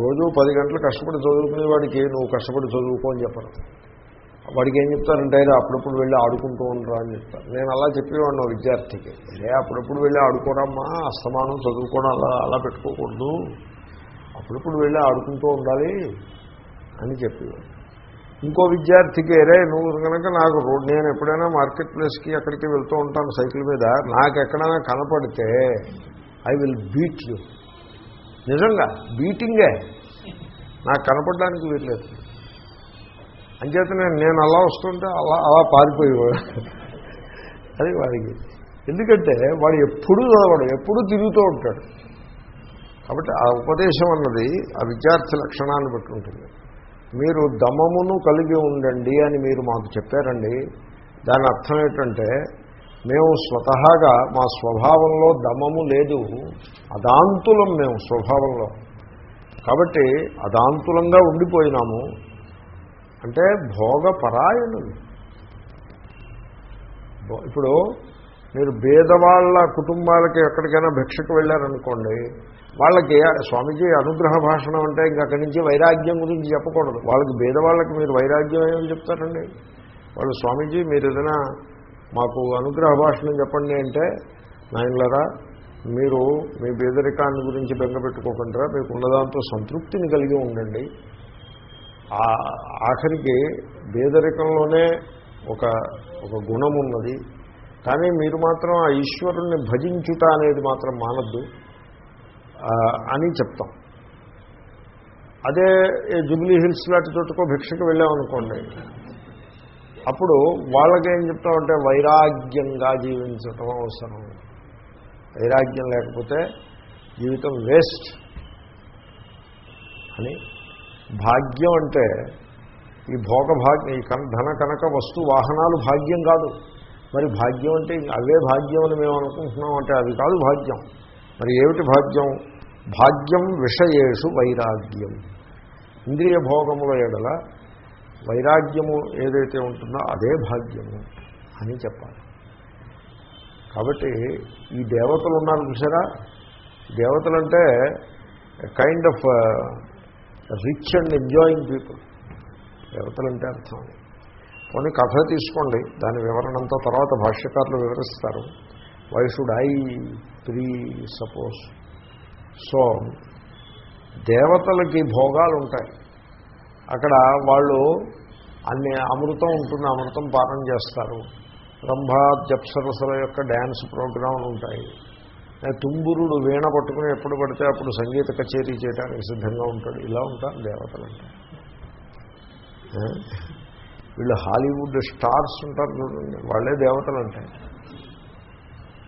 రోజు పది గంటలు కష్టపడి చదువుకునే వాడికి నువ్వు కష్టపడి చదువుకో అని చెప్పరు. వాడికి ఏం చెప్తారంటే అప్పుడప్పుడు వెళ్ళి ఆడుకుంటూ ఉండరా అని చెప్తారు. నేను అలా చెప్పేవాడిని విద్యార్థికి. అరే అప్పుడప్పుడు వెళ్ళి ఆడుకోరమ్మా అస్తమానం చదువుకోవడం అలా అలా పెట్టుకోకూడదు. అప్పుడప్పుడు వెళ్ళి ఆడుకుంటూ ఉండాలి అని చెప్పేవాడు ఇంకో విద్యార్థికి అరే నువ్వు కనుక నాకు రోడ్ నేను ఎప్పుడైనా మార్కెట్ ప్లేస్కి అక్కడికి వెళ్తూ ఉంటాను సైకిల్ మీద నాకు ఎక్కడైనా కనపడితే ఐ విల్ బీట్ యూ. నిజంగా బీటింగే. నాకు కనపడడానికి వీల్లేదు. అంచేత నేను నేను అలా వస్తుంటే అలా అలా పారిపోయేవాడు. అది వాడికి. ఎందుకంటే వాడు ఎప్పుడూ చదవడు ఎప్పుడూ తిరుగుతూ ఉంటాడు. కాబట్టి ఆ ఉపదేశం అన్నది ఆ విద్యార్థి లక్షణాన్ని బట్టి ఉంటుంది. మీరు దమమును కలిగి ఉండండి అని మీరు మాకు చెప్పారండి. దాని అర్థం ఏంటంటే మేము స్వతహాగా మా స్వభావంలో దమము లేదు. అదాంతులం మేము స్వభావంలో. కాబట్టి అదాంతులంగా ఉండిపోయినాము. అంటే భోగపరాయణులు. ఇప్పుడు మీరు భేదవాళ్ళ కుటుంబాలకి ఎక్కడికైనా భిక్షకు వెళ్ళారనుకోండి వాళ్ళకి స్వామీజీ అనుగ్రహ భాషణం అంటే ఇంక అక్కడి నుంచి వైరాగ్యం గురించి చెప్పకూడదు. వాళ్ళకి భేదవాళ్ళకి మీరు వైరాగ్యం ఏమని చెప్తారండి? వాళ్ళు స్వామీజీ మీరు ఏదైనా మాకు అనుగ్రహ భాషణం చెప్పండి అంటే నాయనలరా మీరు మీ పేదరికాన్ని గురించి బెంగపెట్టుకోకుండా మీకు ఉన్నదాంతో సంతృప్తిని కలిగి ఉండండి. ఆఖరికి పేదరికంలోనే ఒక ఒక గుణం ఉన్నది. కానీ మీరు మాత్రం ఆ ఈశ్వరుణ్ణి భజించుట అనేది మాత్రం మానద్దు అని చెప్తాం. అదే జుబ్లీ హిల్స్ లాంటి చోటుకో భిక్షకు వెళ్ళామనుకోండి అప్పుడు వాళ్ళకేం చెప్తామంటే వైరాగ్యంగా జీవించటం అవసరం. వైరాగ్యం లేకపోతే జీవితం వేస్ట్ అని. భాగ్యం అంటే ఈ భోగ భాగ్యం ఈ కన ధన కనక వస్తు వాహనాలు భాగ్యం కాదు. మరి భాగ్యం అంటే అవే భాగ్యం అని మేము అనుకుంటున్నాం అంటే అది కాదు భాగ్యం. మరి ఏమిటి భాగ్యం? భాగ్యం విషయేషు వైరాగ్యం. ఇంద్రియ భోగముల ఎడల వైరాగ్యము ఏదైతే ఉంటుందో అదే భాగ్యము అని చెప్పాలి. కాబట్టి ఈ దేవతలు ఉన్నారు చూసారా? దేవతలు అంటే kind of rich and enjoying people దేవతలు అంటే అర్థం. కొన్ని కథ తీసుకోండి. దాని వివరణ అంతా తర్వాత భాష్యకారులు వివరిస్తారు. Why should I presuppose so దేవతలకి భోగాలు ఉంటాయి అక్కడ వాళ్ళు అన్ని అమృతం ఉంటుంది అమృతం పానం చేస్తారు. రంభా జప్సరసల యొక్క డ్యాన్స్ ప్రోగ్రాంలు ఉంటాయి. తుంబురుడు వీణ పట్టుకుని ఎప్పుడు పడితే అప్పుడు సంగీత కచేరీ చేయడానికి సిద్ధంగా ఉంటాడు. ఇలా ఉంటారు దేవతలు వీళ్ళు హాలీవుడ్ స్టార్స్ ఉంటారు చూడండి వాళ్ళే దేవతలు అంటాయి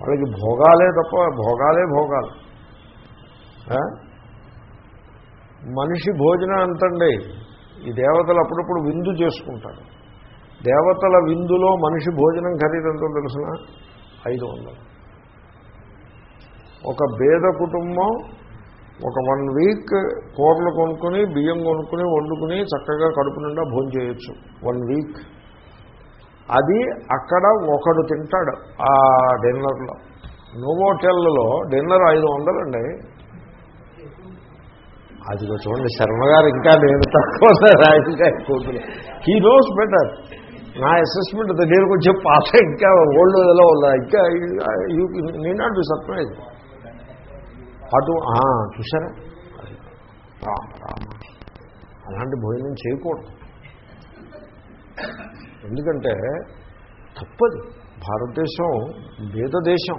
వాళ్ళకి భోగాలే తప్ప భోగాలే భోగాలు. మనిషి భోజనం అంతండి. ఈ దేవతలు అప్పుడప్పుడు విందు చేసుకుంటారు. దేవతల విందులో మనిషి భోజనం ఖరీదు ఎంతో ఐదు వందలు. ఒక పేద కుటుంబం ఒక వన్ వీక్ కూరలు కొనుక్కుని బియ్యం కొనుక్కుని వండుకుని చక్కగా కడుపు నిండా భోజనం చేయొచ్చు. One week. అది అక్కడ ఒకడు తింటాడు ఆ డిన్నర్లో. నోవోటెల్లో డిన్నర్ ఐదు వందలండి. అది చూడండి శర్మ గారు ఇంకా నేను తక్కువ ఇంకా ఎక్కువ హీ నోస్ బెటర్ నా అసెస్మెంట్ నేను కొంచెం పాత ఇంకా ఓల్డ్ ఏదో ఉందా ఇంకా you need not be surprise అటు చూసారా అలాంటి భోజనం చేయకూడదు. ఎందుకంటే తప్పదు. భారతదేశం వేద దేశం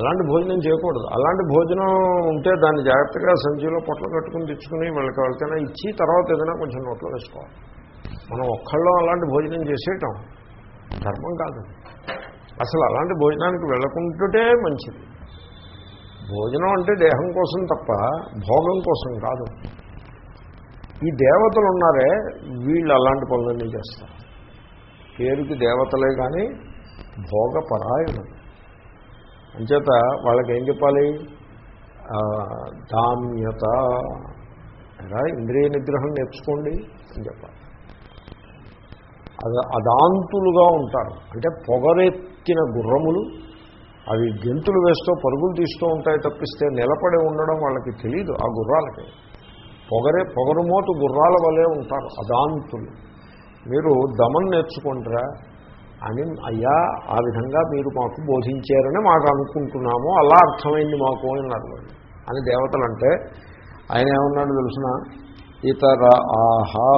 అలాంటి భోజనం చేయకూడదు. అలాంటి భోజనం ఉంటే దాన్ని జాగ్రత్తగా సంచిలో పొట్టలు కట్టుకుని తెచ్చుకుని వాళ్ళకి ఎవరికైనా ఇచ్చి తర్వాత ఏదైనా కొంచెం నోట్లో వేసుకోవాలి. మనం ఒక్కళ్ళం అలాంటి భోజనం చేసేయటం ధర్మం కాదు. అసలు అలాంటి భోజనానికి వెళ్ళకుంటుంటే మంచిది. భోజనం అంటే దేహం కోసం తప్ప భోగం కోసం కాదు. ఈ దేవతలు ఉన్నారే వీళ్ళు అలాంటి పనులన్నీ చేస్తారు. పేరుకి దేవతలే కానీ భోగపరాయణం అంచేత వాళ్ళకి ఏం చెప్పాలి దామ్యత ఎలా? ఇంద్రియ నిగ్రహం నేర్చుకోండి అని చెప్పాలి. అద అదాంతులుగా ఉంటారు. అంటే పొగరెత్తిన గుర్రములు అవి గెంతులు వేస్తూ పరుగులు తీస్తూ ఉంటాయి తప్పిస్తే నిలబడి ఉండడం వాళ్ళకి తెలియదు ఆ గుర్రాలకి. పొగరే పొగరుమోతు గుర్రాల వలె ఉంటారు అదాంతులు. మీరు దమం నేర్చుకుంటారా? అని అయ్యా ఆ విధంగా మీరు మాకు బోధించారని మాకు అనుకుంటున్నాము అలా అర్థమైంది మాకు అన్నారు. అని దేవతలు అంటే ఆయన ఏమన్నాడు తెలుసిన? ఇతర ఆహా.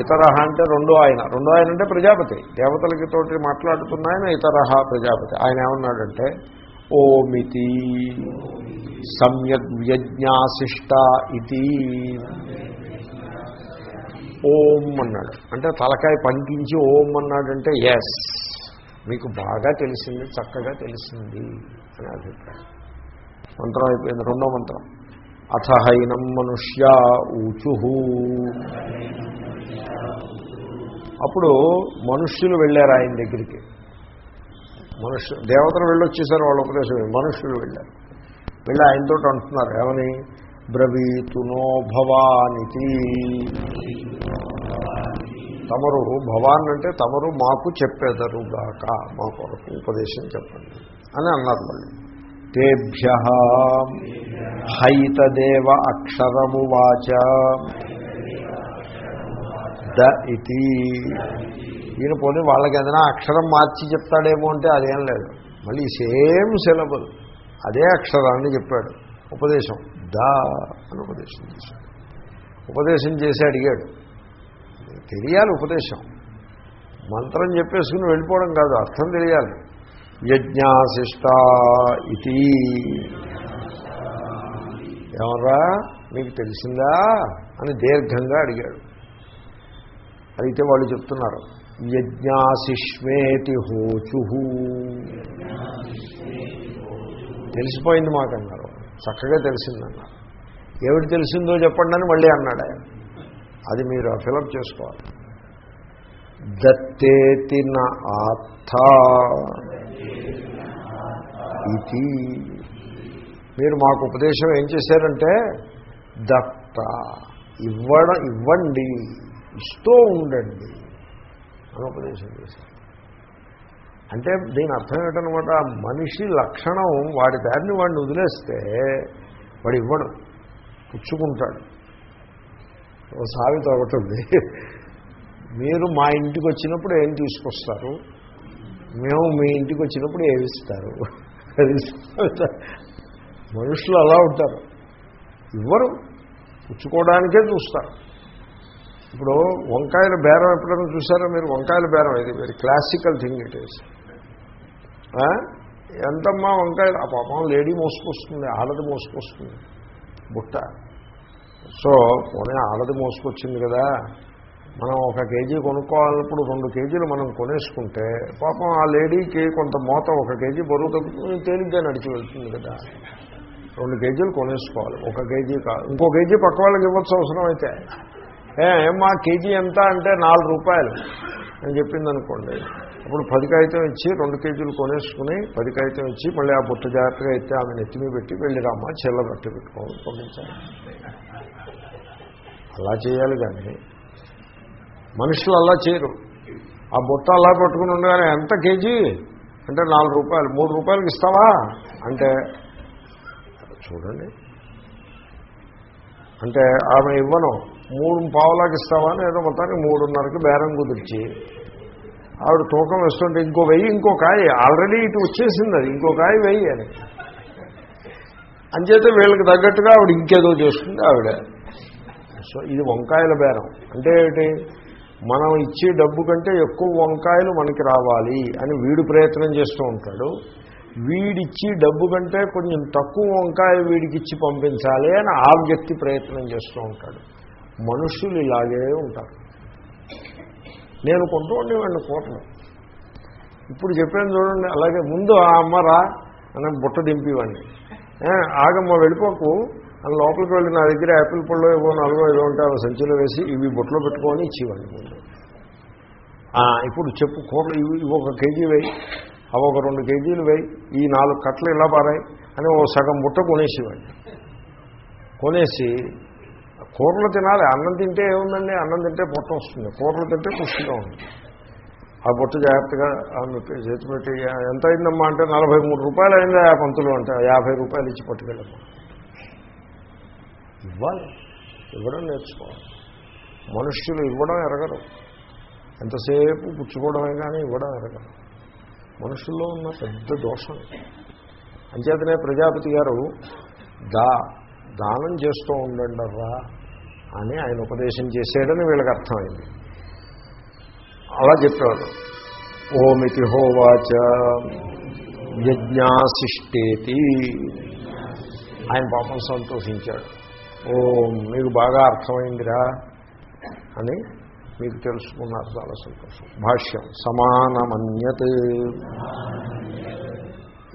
ఇతర అంటే రెండో ఆయన. రెండో ఆయన అంటే ప్రజాపతి. దేవతలకి తోటి మాట్లాడుతున్న ఆయన ఇతర ప్రజాపతి. ఆయన ఏమన్నాడంటే ఓమితి సమ్యగ్ వ్యజ్ఞాశిష్ట ఇది ఓం అన్నాడు. అంటే తలకాయ పంకించి ఓం అన్నాడంటే ఎస్ మీకు బాగా తెలిసింది చక్కగా తెలిసింది అని అభిప్రాయం. మంత్రం అయిపోయింది రెండో మంత్రం. అథ హైనం మనుష్య ఊచు. అప్పుడు మనుష్యులు వెళ్ళారు ఆయన దగ్గరికి. మనుష్యు దేవతలు వెళ్ళొచ్చేసారు వాళ్ళ ఉపదేశం మనుష్యులు వెళ్ళారు. వెళ్ళి ఆయనతో అంటున్నారు ఏమని? బ్రవీతునో భవానితి. తమరు భవాన్ అంటే తమరు మాకు చెప్పెదరుగాక. మా కొరకు ఉపదేశం చెప్పండి అని అన్నారు మళ్ళీ తేభ్య హైతదేవ అక్షరము వాచ. ద ఇది ఈయన పోనీ వాళ్ళకి ఏదైనా అక్షరం మార్చి చెప్తాడేమో అంటే అదేం లేదు. మళ్ళీ సేమ్ సిలబుల్. అదే అక్షరాన్ని చెప్పాడు. ఉపదేశం. ద అని ఉపదేశం చేశాడు. ఉపదేశం చేసి అడిగాడు తెలియాలి ఉపదేశం. మంత్రం చెప్పేసుకుని వెళ్ళిపోవడం కాదు అర్థం తెలియాలి. యజ్ఞాశిష్ట ఇది ఎవరా మీకు తెలిసిందా? అని దీర్ఘంగా అడిగాడు. అయితే వాళ్ళు చెప్తున్నారు యజ్ఞాశిష్మేతి హోచు. తెలిసిపోయింది మాకన్నారు. చక్కగా తెలిసిందన్నారు ఏమిటి తెలిసిందో చెప్పండి అని మళ్ళీ అన్నాడు ఆయన. అది మీరు ఫిలప్ చేసుకోవాలి. దత్తేతి నా ఆత్థ ఇది మీరు మాకు ఉపదేశం ఏం చేశారంటే దత్త ఇవ్వడం ఇవ్వండి ఇస్తూ ఉండండి అని ఉపదేశం చేశారు. అంటే దీని అర్థం ఏంటనమాట మనిషి లక్షణం వాడి దారిని వాడిని వదిలేస్తే వాడు ఇవ్వడు. పుచ్చుకుంటాడు. ఓ సావిత ఒకటి ఉంది మీరు మా ఇంటికి వచ్చినప్పుడు ఏం తీసుకొస్తారు? మేము మీ ఇంటికి వచ్చినప్పుడు ఏమిస్తారు మనుషులు అలా ఉంటారు. ఇవ్వరు. పుచ్చుకోవడానికే చూస్తారు. ఇప్పుడు వంకాయల బేరం ఎప్పుడైనా చూసారా మీరు? వంకాయల బేరం ఇది. Very classical thing it is ఎంతమ్మా వంకాయ ఆ పాపం లేడీ మోసుకొస్తుంది ఆడది మోసుకొస్తుంది. బుట్ట. సో పోనీ ఆడది మోసుకొచ్చింది కదా. మనం ఒక కేజీ కొనుక్కోవాలన్నప్పుడు రెండు కేజీలు మనం కొనేసుకుంటే పాపం ఆ లేడీకి కొంత మోత ఒక కేజీ బరువు తగ్గుతుంది తేలిగ్గా నడిచి వెళ్తుంది కదా. రెండు కేజీలు కొనేసుకోవాలి. ఒక కేజీ కాదు ఇంకో కేజీ పక్క వాళ్ళకి ఇవ్వచ్చు అవసరం అయితే. ఏ ఏమ్మా కేజీ ఎంత అంటే నాలుగు రూపాయలు. అని చెప్పింది అనుకోండి అప్పుడు పది కాగితం ఇచ్చి రెండు కేజీలు కొనేసుకుని పది కాగితం ఇచ్చి మళ్ళీ ఆ బుట్ట జాగ్రత్తగా అయితే ఆమె నెత్తిమీ పెట్టి వెళ్ళిరామ్మా చెల్ల బట్టి పెట్టుకోవాలి పంపించాలి అలా చేయాలి కానీ మనుషులు అలా చేయరు. ఆ బుట్ట అలా పట్టుకుని ఉండగానే ఎంత కేజీ? అంటే నాలుగు రూపాయలు. మూడు రూపాయలకి ఇస్తావా? అంటే చూడండి. అంటే ఆమె ఇవ్వను. మూడు పావులాకి ఇస్తావా? అని ఏదో మొత్తానికి మూడున్నరకి బేరం కుదిర్చి ఆవిడ తూకం వేస్తుంటే ఇంకో వెయ్యి ఇంకో కాయ. ఆల్రెడీ ఇటు వచ్చేసింది అది. ఇంకో కాయ వెయ్యి అని. అంచేతే వీళ్ళకి తగ్గట్టుగా ఆవిడ ఇంకేదో చేస్తుంది ఆవిడ. సో ఇది వంకాయల బేరం. అంటే ఏమిటి? మనం ఇచ్చే డబ్బు కంటే ఎక్కువ వంకాయలు మనకి రావాలి అని వీడు ప్రయత్నం చేస్తూ ఉంటాడు. వీడిచ్చి డబ్బు కంటే కొంచెం తక్కువ వంకాయ వీడికి ఇచ్చి పంపించాలి అని ఆ వ్యక్తి ప్రయత్నం చేస్తూ ఉంటాడు. మనుషులు ఇలాగే ఉంటారు. నేను కొంటూ ఉండేవాడిని కోటను. ఇప్పుడు చెప్పాను చూడండి అలాగే ముందు ఆ అమ్మరా అని బుట్ట దింపేవాడిని. ఆగమ్మ వెళ్ళిపోకు. అని లోపలికి వెళ్ళి నా దగ్గర యాపిల్ పళ్ళు ఏవో నాలుగో ఏదో ఉంటే అవి సంచిలో వేసి ఇవి బుట్టలో పెట్టుకొని ఇచ్చేవాడిని ముందు. ఇప్పుడు చెప్పు కూరలు ఇవి ఇవి ఒక కేజీ వేయి. అవి ఒక రెండు కేజీలు వేయి. ఈ నాలుగు కట్టలు ఇలా పారాయి అని ఓ సగం బుట్ట కొనేసేవాడిని. కొనేసి కూరలు తినాలి. అన్నం తింటే ఏముందండి? అన్నం తింటే పొట్ట వస్తుంది. కూరలు తింటే పుష్టిగా ఉంటుంది. ఆ బొట్టు జాగ్రత్తగా ఆమె చేతి పెట్టి ఎంత అయిందమ్మా? అంటే నలభై మూడు రూపాయలు అయిందా ఆ పంతులు అంటే యాభై రూపాయలు ఇచ్చి పట్టుకెళ్ళమ్మా. ఇవ్వాలి. ఇవ్వడం నేర్చుకోవాలి. మనుష్యులు ఇవ్వడం ఎరగరు. ఎంతసేపు పుచ్చుకోవడమే కానీ ఇవ్వడం ఎరగరు. మనుషుల్లో ఉన్న పెద్ద దోషం. అంచేతనే ప్రజాపతి గారు దా దానం చేస్తూ ఉండండర్రా. అని ఆయన ఉపదేశం చేసేయడని వీళ్ళకి అర్థమైంది. అలా చెప్పేవాడు ఓమితి హోవాచ యజ్ఞాశిష్టేతి ఆయన పాపం సంతోషించాడు. ఓ మీకు బాగా అర్థమైందిరా అని మీకు తెలుసుకున్నారు. చాలా సంతోషం. భాష్యం సమానమన్యత్.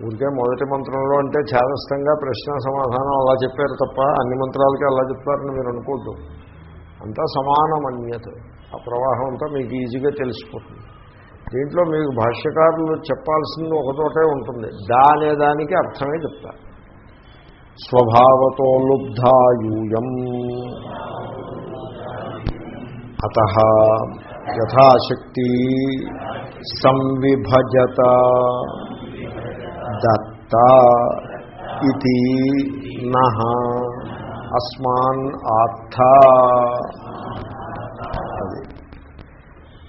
ఊరికే మొదటి మంత్రంలో అంటే ఛాదస్థంగా ప్రశ్న సమాధానం అలా చెప్పారు తప్ప అన్ని మంత్రాలకి అలా చెప్పారని మీరు అనుకోద్దు. అంతా సమానమన్యత ఆ ప్రవాహం అంతా మీకు ఈజీగా తెలిసిపోతుంది. దీంట్లో మీకు భాష్యకారులు చెప్పాల్సింది ఒకతోటే ఉంటుంది. దా అనే దానికి అర్థమే చెప్తారు స్వభావతో లుబ్ధాయూయం. అత యథాశక్తి సంవిభజత. దత్త ఇది నహ అస్మాన్ ఆత్థ అది.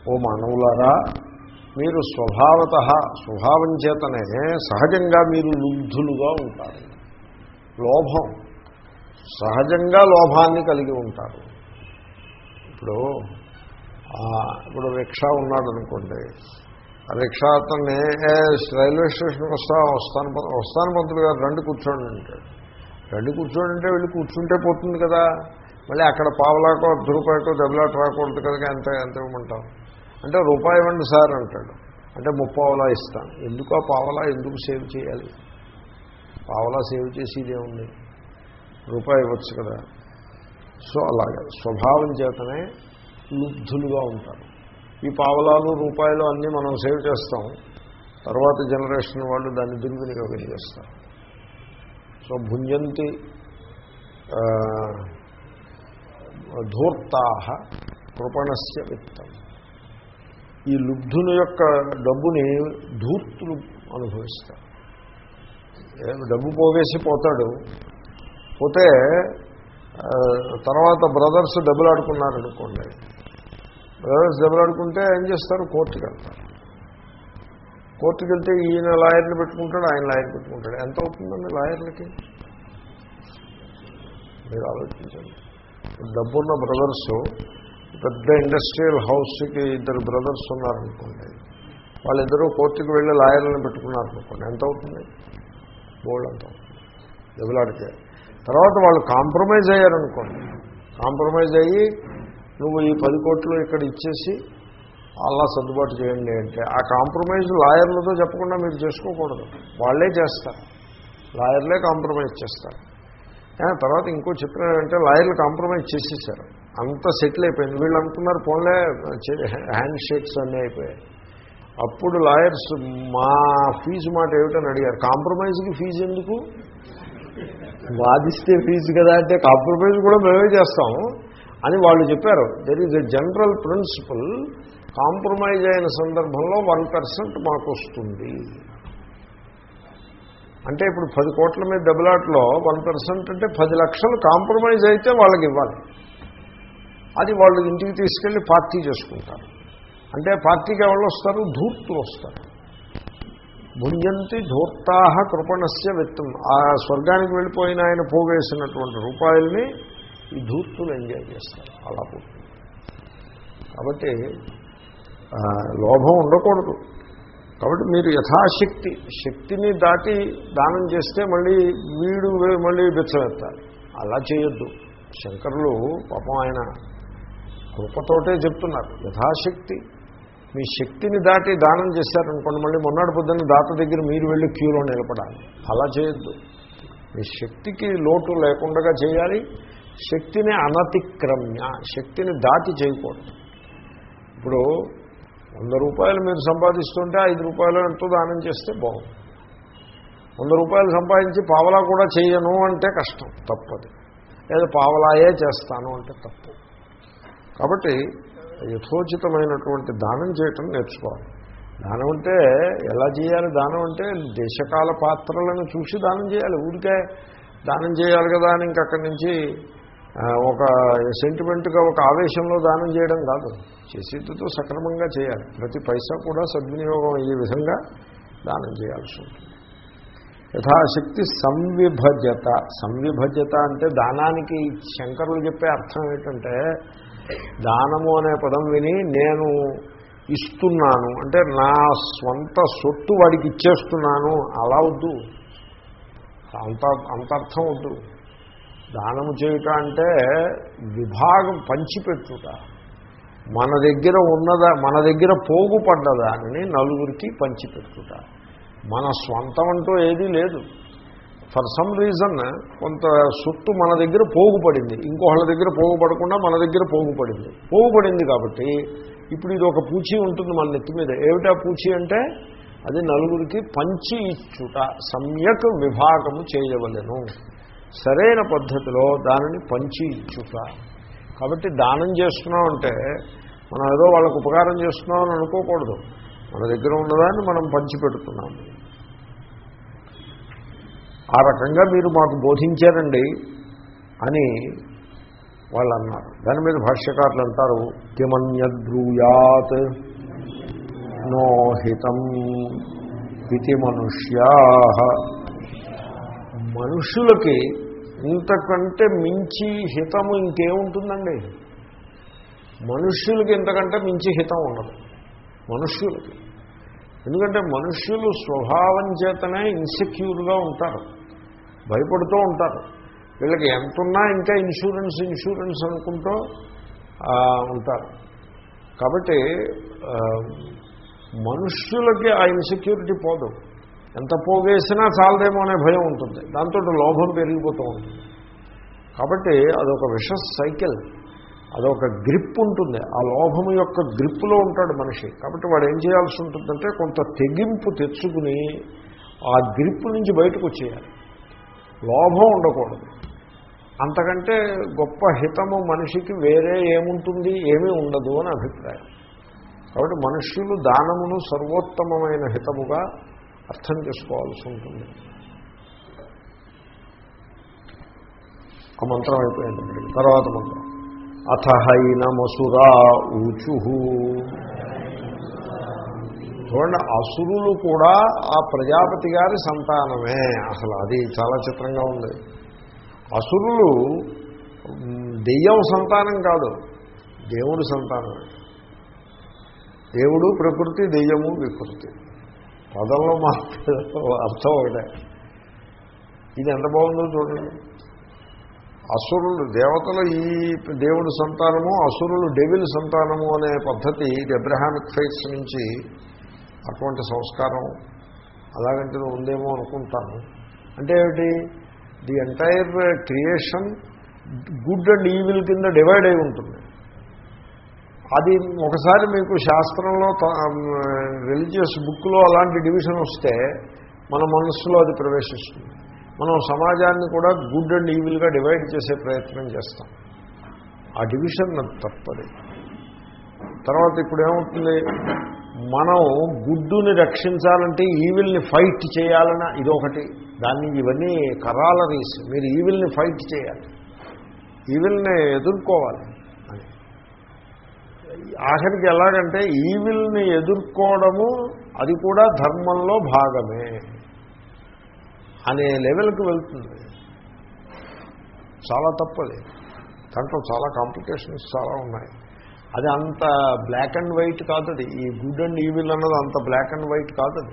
ఓ మానవులారా మీరు స్వభావత స్వభావం చేతనే సహజంగా మీరు లుబ్ధులుగా ఉంటారు. లోభం. సహజంగా లోభాన్ని కలిగి ఉంటారు. ఇప్పుడు ఇప్పుడు రిక్షా ఉన్నాడనుకోండి రిక్షా అతన్ని రైల్వే స్టేషన్కి వస్తా వస్తాను వస్తాను మంత్రులు గారు రండి కూర్చోండి అంటాడు. రండి కూర్చోండి అంటే వెళ్ళి కూర్చుంటే పోతుంది కదా. మళ్ళీ అక్కడ పావలాకో అర్ధ రూపాయకో దెబ్బలాట రాకూడదు కదా ఎంత ఎంత ఇవ్వమంటాం అంటే రూపాయి ఇవ్వండి సార్ అంటాడు. అంటే ముప్పావలా ఇస్తాను. ఎందుకు ఆ పావలా? ఎందుకు సేవ్ చేయాలి? పావలా సేవ్ చేసేది ఏముంది? రూపాయి ఇవ్వచ్చు కదా. సో అలాగే. స్వభావం చేతనే లుబ్ధులుగా ఉంటారు. ఈ పావలాలు రూపాయలు అన్నీ మనం సేవ్ చేస్తాం. తర్వాత జనరేషన్ వాళ్ళు దాన్ని దుర్వినియోగం చేస్తారు. సో భుంజంతి ధూర్తా కృపణస్య విత్తం. ఈ లుబ్ధుని యొక్క డబ్బుని ధూర్తులు అనుభవిస్తారు. డబ్బు పోగేసి పోతాడు. పోతే తర్వాత బ్రదర్స్ దెబ్బలాడుకున్నారనుకోండి బ్రదర్స్ దెబ్బలాడుకుంటే ఏం చేస్తారు? కోర్టుకి వెళ్తారు. కోర్టుకి వెళ్తే ఈయన లాయర్ని పెట్టుకుంటాడు ఆయన లాయర్ పెట్టుకుంటాడు. ఎంత అవుతుందండి లాయర్లకి? మీరు ఆలోచించండి. డబ్బున్న బ్రదర్స్ పెద్ద ఇండస్ట్రియల్ హౌస్కి ఇద్దరు బ్రదర్స్ ఉన్నారనుకోండి వాళ్ళిద్దరూ కోర్టుకు వెళ్ళి లాయర్లను పెట్టుకున్నారనుకోండి ఎంత అవుతుంది? బోల్డ్ ఎంత అవుతుంది. దెబ్బలాడితే. తర్వాత వాళ్ళు కాంప్రమైజ్ అయ్యారనుకోండి. కాంప్రమైజ్ అయ్యి నువ్వు ఈ పది కోట్లు ఇక్కడ ఇచ్చేసి అలా సర్దుబాటు చేయండి అంటే ఆ కాంప్రమైజ్ లాయర్లతో చెప్పకుండా మీరు చేసుకోకూడదు. వాళ్ళే చేస్తారు. లాయర్లే కాంప్రమైజ్ చేస్తారు. తర్వాత ఇంకో చిత్రం ఏంటంటే లాయర్లు కాంప్రమైజ్ చేసేసారు. అంత సెటిల్ అయిపోయింది. వీళ్ళు అనుకున్నారు పోన్లే హ్యాండ్ షేక్స్ అన్నీ అయిపోయాయి. అప్పుడు లాయర్స్ మా ఫీజు మాట ఏమిటని అడిగారు. కాంప్రమైజ్కి ఫీజు ఎందుకు? వాదిస్తే ఫీజు కదా అంటే కాంప్రమైజ్ కూడా మేమే చేస్తాము. అని వాళ్ళు చెప్పారు. There is a general principle compromise అయిన సందర్భంలో వన్ పర్సెంట్ మాకు వస్తుంది. అంటే ఇప్పుడు పది కోట్ల మీద దెబ్బలాట్లో వన్ పర్సెంట్ అంటే పది లక్షలు కాంప్రమైజ్ అయితే వాళ్ళకి ఇవ్వాలి. అది వాళ్ళు ఇంటికి తీసుకెళ్ళి పార్టీ చేసుకుంటారు. అంటే పార్టీకి ఎవరు వస్తారు? ధూర్తులు వస్తారు. భుంజంతి ధూర్తాహ కృపణస్య విత్తం ఆ స్వర్గానికి వెళ్ళిపోయిన ఆయన పోగేసినటువంటి రూపాయల్ని ఈ ధూర్తులు ఎంజాయ్ చేస్తారు. అలా పోతుంది. కాబట్టి లోభం ఉండకూడదు. కాబట్టి మీరు యథాశక్తి శక్తిని దాటి దానం చేస్తే మళ్ళీ వీడు మళ్ళీ బెచ్చమెత్తాలి. అలా చేయొద్దు. శంకరులు పాపం ఆయన కృపతోటే చెప్తున్నారు. యథాశక్తి మీ శక్తిని దాటి దానం చేశారనుకోండి మళ్ళీ మొన్నటి పొద్దున్న దాత దగ్గర మీరు వెళ్ళి క్యూలో నిలబడాలి. అలా చేయొద్దు. మీ శక్తికి లోటు లేకుండా చేయాలి. శక్తిని అనతిక్రమ్య శక్తిని దాటి చేయకూడదు. ఇప్పుడు వంద రూపాయలు మీరు సంపాదిస్తుంటే ఐదు రూపాయలు ఎంతో దానం చేస్తే బాగుంది. వంద రూపాయలు సంపాదించి పావలా కూడా చేయను అంటే కష్టం తప్పది. లేదా పావలాయే చేస్తాను అంటే తప్పు. కాబట్టి యథోచితమైనటువంటి దానం చేయటం నేర్చుకోవాలి. దానం అంటే ఎలా చేయాలి? దానం అంటే దేశకాల పాత్రలను చూసి దానం చేయాలి. ఊరికే దానం చేయాలి కదా అని ఇంకక్కడి నుంచి ఒక సెంటిమెంట్గా ఒక ఆవేశంలో దానం చేయడం కాదు. చేసేదితో సక్రమంగా చేయాలి. ప్రతి పైసా కూడా సద్వినియోగం అయ్యే విధంగా దానం చేయాల్సి ఉంటుంది. యథాశక్తి సంవిభజత. సంవిభజత అంటే దానానికి శంకరులు చెప్పే అర్థం ఏంటంటే దానము అనే పదం విని నేను ఇస్తున్నాను. అంటే నా స్వంత సొత్తు వాడికి ఇచ్చేస్తున్నాను. అలా వద్దు. అంత అంత అర్థం వద్దు. దానము చేయుట అంటే విభాగం పంచిపెట్టుట. మన దగ్గర ఉన్నదా మన దగ్గర పోగుపడ్డ దానిని నలుగురికి పంచిపెట్టుట. మన స్వంతం అంటూ ఏదీ లేదు. ఫర్ సమ్ రీజన్ కొంత సుట్టు మన దగ్గర పోగుపడింది. ఇంకోళ్ళ దగ్గర పోగుపడకుండా మన దగ్గర పోగుపడింది. పోగుపడింది కాబట్టి ఇప్పుడు ఇది ఒక పూచి ఉంటుంది మన నెత్తి మీద. ఏమిటా పూచి అంటే? అది నలుగురికి పంచి ఇచ్చుట. సమ్యక్ విభాగము చేయవలెను. సరైన పద్ధతిలో దానిని పంచి ఇచ్చుట. కాబట్టి దానం చేస్తున్నాం అంటే మనం ఏదో వాళ్ళకు ఉపకారం చేస్తున్నాం అని అనుకోకూడదు. మన దగ్గర ఉన్నదాన్ని మనం పంచిపెడుతున్నాము ఆ రకంగా మీరు మాకు బోధించారండి అని వాళ్ళు అన్నారు. దాని మీద భాష్యకారులు అంటారు కిమన్యద్రూయాత్ నోహితం ఇది మనుష్యా మనుషులకి ఇంతకంటే మించి హితము ఇంకేముంటుందండి? మనుష్యులకి ఇంతకంటే మించి హితం ఉండదు. మనుష్యులకి. ఎందుకంటే మనుష్యులు స్వభావం చేతనే ఇన్సెక్యూర్గా ఉంటారు. భయపడుతూ ఉంటారు. వీళ్ళకి ఎంతున్నా ఇంకా ఇన్సూరెన్స్ ఇన్సూరెన్స్ అనుకుంటూ ఉంటారు. కాబట్టి మనుష్యులకి ఆ ఇన్సెక్యూరిటీ పోదు. ఎంత పోగేసినా చాలదేమో అనే భయం ఉంటుంది. దాంతో లోభం పెరిగిపోతూ ఉంటుంది. కాబట్టి అదొక విష సైకిల్ అదొక గ్రిప్ ఉంటుంది. ఆ లోభము యొక్క గ్రిప్పులో ఉంటాడు మనిషి. కాబట్టి వాడు ఏం చేయాల్సి ఉంటుందంటే కొంత తెగింపు తెచ్చుకుని ఆ గ్రిప్ నుంచి బయటకు వచ్చేయాలి. లోభం ఉండకూడదు. అంతకంటే గొప్ప హితము మనిషికి వేరే ఏముంటుంది ఏమీ ఉండదు అని అభిప్రాయం. కాబట్టి మనుష్యులు దానమును సర్వోత్తమమైన హితముగా అర్థం చేసుకోవాల్సి ఉంటుంది. ఆ మంత్రం అయిపోయింది తర్వాత మంత్రం. అథహైనమసురా ఊచు చూడండి అసురులు కూడా ఆ ప్రజాపతి గారి సంతానమే. అసలు అది చాలా చిత్రంగా ఉంది. అసురులు దెయ్యం సంతానం కాదు దేవుడి సంతానమే. దేవుడు ప్రకృతి దెయ్యము వికృతి. పదంలో మాత్రం అర్థం ఒకటే. ఇది ఎంత బాగుందో చూడండి. అసురులు దేవతలు ఈ దేవుడి సంతానము అసురులు డెవిల్ సంతానము అనే పద్ధతి ఇది అబ్రహామిక్ ఫైట్స్ నుంచి అటువంటి సంస్కారం అలాగంటే ఉందేమో అనుకుంటాను. అంటే ఏమిటి? The entire creation good and evil కింద డివైడ్ అయి ఉంటుంది. అది ఒకసారి మీకు శాస్త్రంలో రిలీజియస్ బుక్లో అలాంటి డివిజన్ వస్తే మన మనస్సులో అది ప్రవేశిస్తుంది. మనం సమాజాన్ని కూడా గుడ్ అండ్ ఈవిల్గా డివైడ్ చేసే ప్రయత్నం చేస్తాం. ఆ డివిజన్ నాకు తప్పది. తర్వాత ఇప్పుడు ఏమవుతుంది? మనం గుడ్డుని రక్షించాలంటే ఈవిల్ని ఫైట్ చేయాలన్న ఇదొకటి. దాన్ని ఇవన్నీ కరాలరీస్ మీరు ఈవిల్ని ఫైట్ చేయాలి. ఈవిల్ని ఎదుర్కోవాలి. ఆఖరికి ఎలాగంటే ఈవిల్ని ఎదుర్కోవడము అది కూడా ధర్మంలో భాగమే అనే లెవెల్కి వెళ్తుంది. చాలా తప్పది. దాంట్లో చాలా కాంప్లికేషన్స్ చాలా ఉన్నాయి. అది అంత బ్లాక్ అండ్ వైట్ కాదది. ఈ గుడ్ అండ్ ఈవిల్ అన్నది అంత బ్లాక్ అండ్ వైట్ కాదు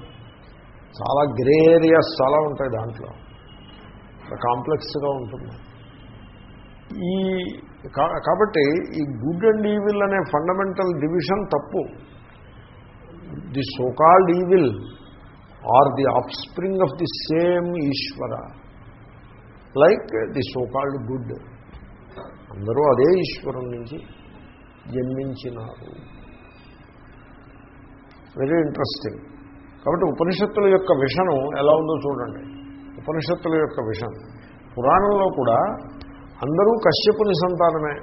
చాలా గ్రే ఏరియాస్ చాలా ఉంటాయి దాంట్లో. కాంప్లెక్స్గా ఉంటుంది. ఈ కా- కాబట్టి ఈ గుడ్ అండ్ ఈవిల్ అనే ఫండమెంటల్ డివిజన్ తప్పు. The so called evil are the offspring of the same Ishwara. Like the so called good. అందరూ అదే ఈశ్వరం నుంచి జన్మించినారు. Very interesting. కాబట్టి ఉపనిషత్తుల యొక్క విషను ఎలా ఉందో చూడండి. ఉపనిషత్తుల యొక్క విషన్. పురాణంలో కూడా అందరూ కశ్యపుని సంతానమే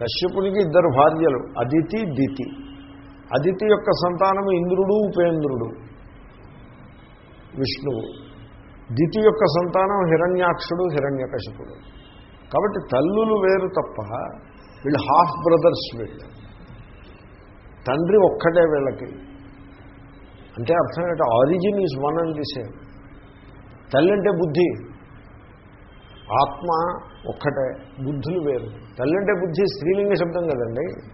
కశ్యపునికి ఇద్దరు భార్యలు అదితి దితి. అదితి యొక్క సంతానము ఇంద్రుడు ఉపేంద్రుడు విష్ణువు. దితి యొక్క సంతానం హిరణ్యాక్షుడు హిరణ్యకశ్యపుడు కాబట్టి తల్లులు వేరు తప్ప వీళ్ళు హాఫ్ బ్రదర్స్ వీళ్ళు. తండ్రి ఒక్కటే వీళ్ళకి. అంటే అర్థం ఏంటంటే origin is one and the same తల్లి అంటే బుద్ధి. ఆత్మ ఒక్కటే బుద్ధులు వేరు. తల్లి అంటే బుద్ధి స్త్రీలింగ శబ్దం కదండి.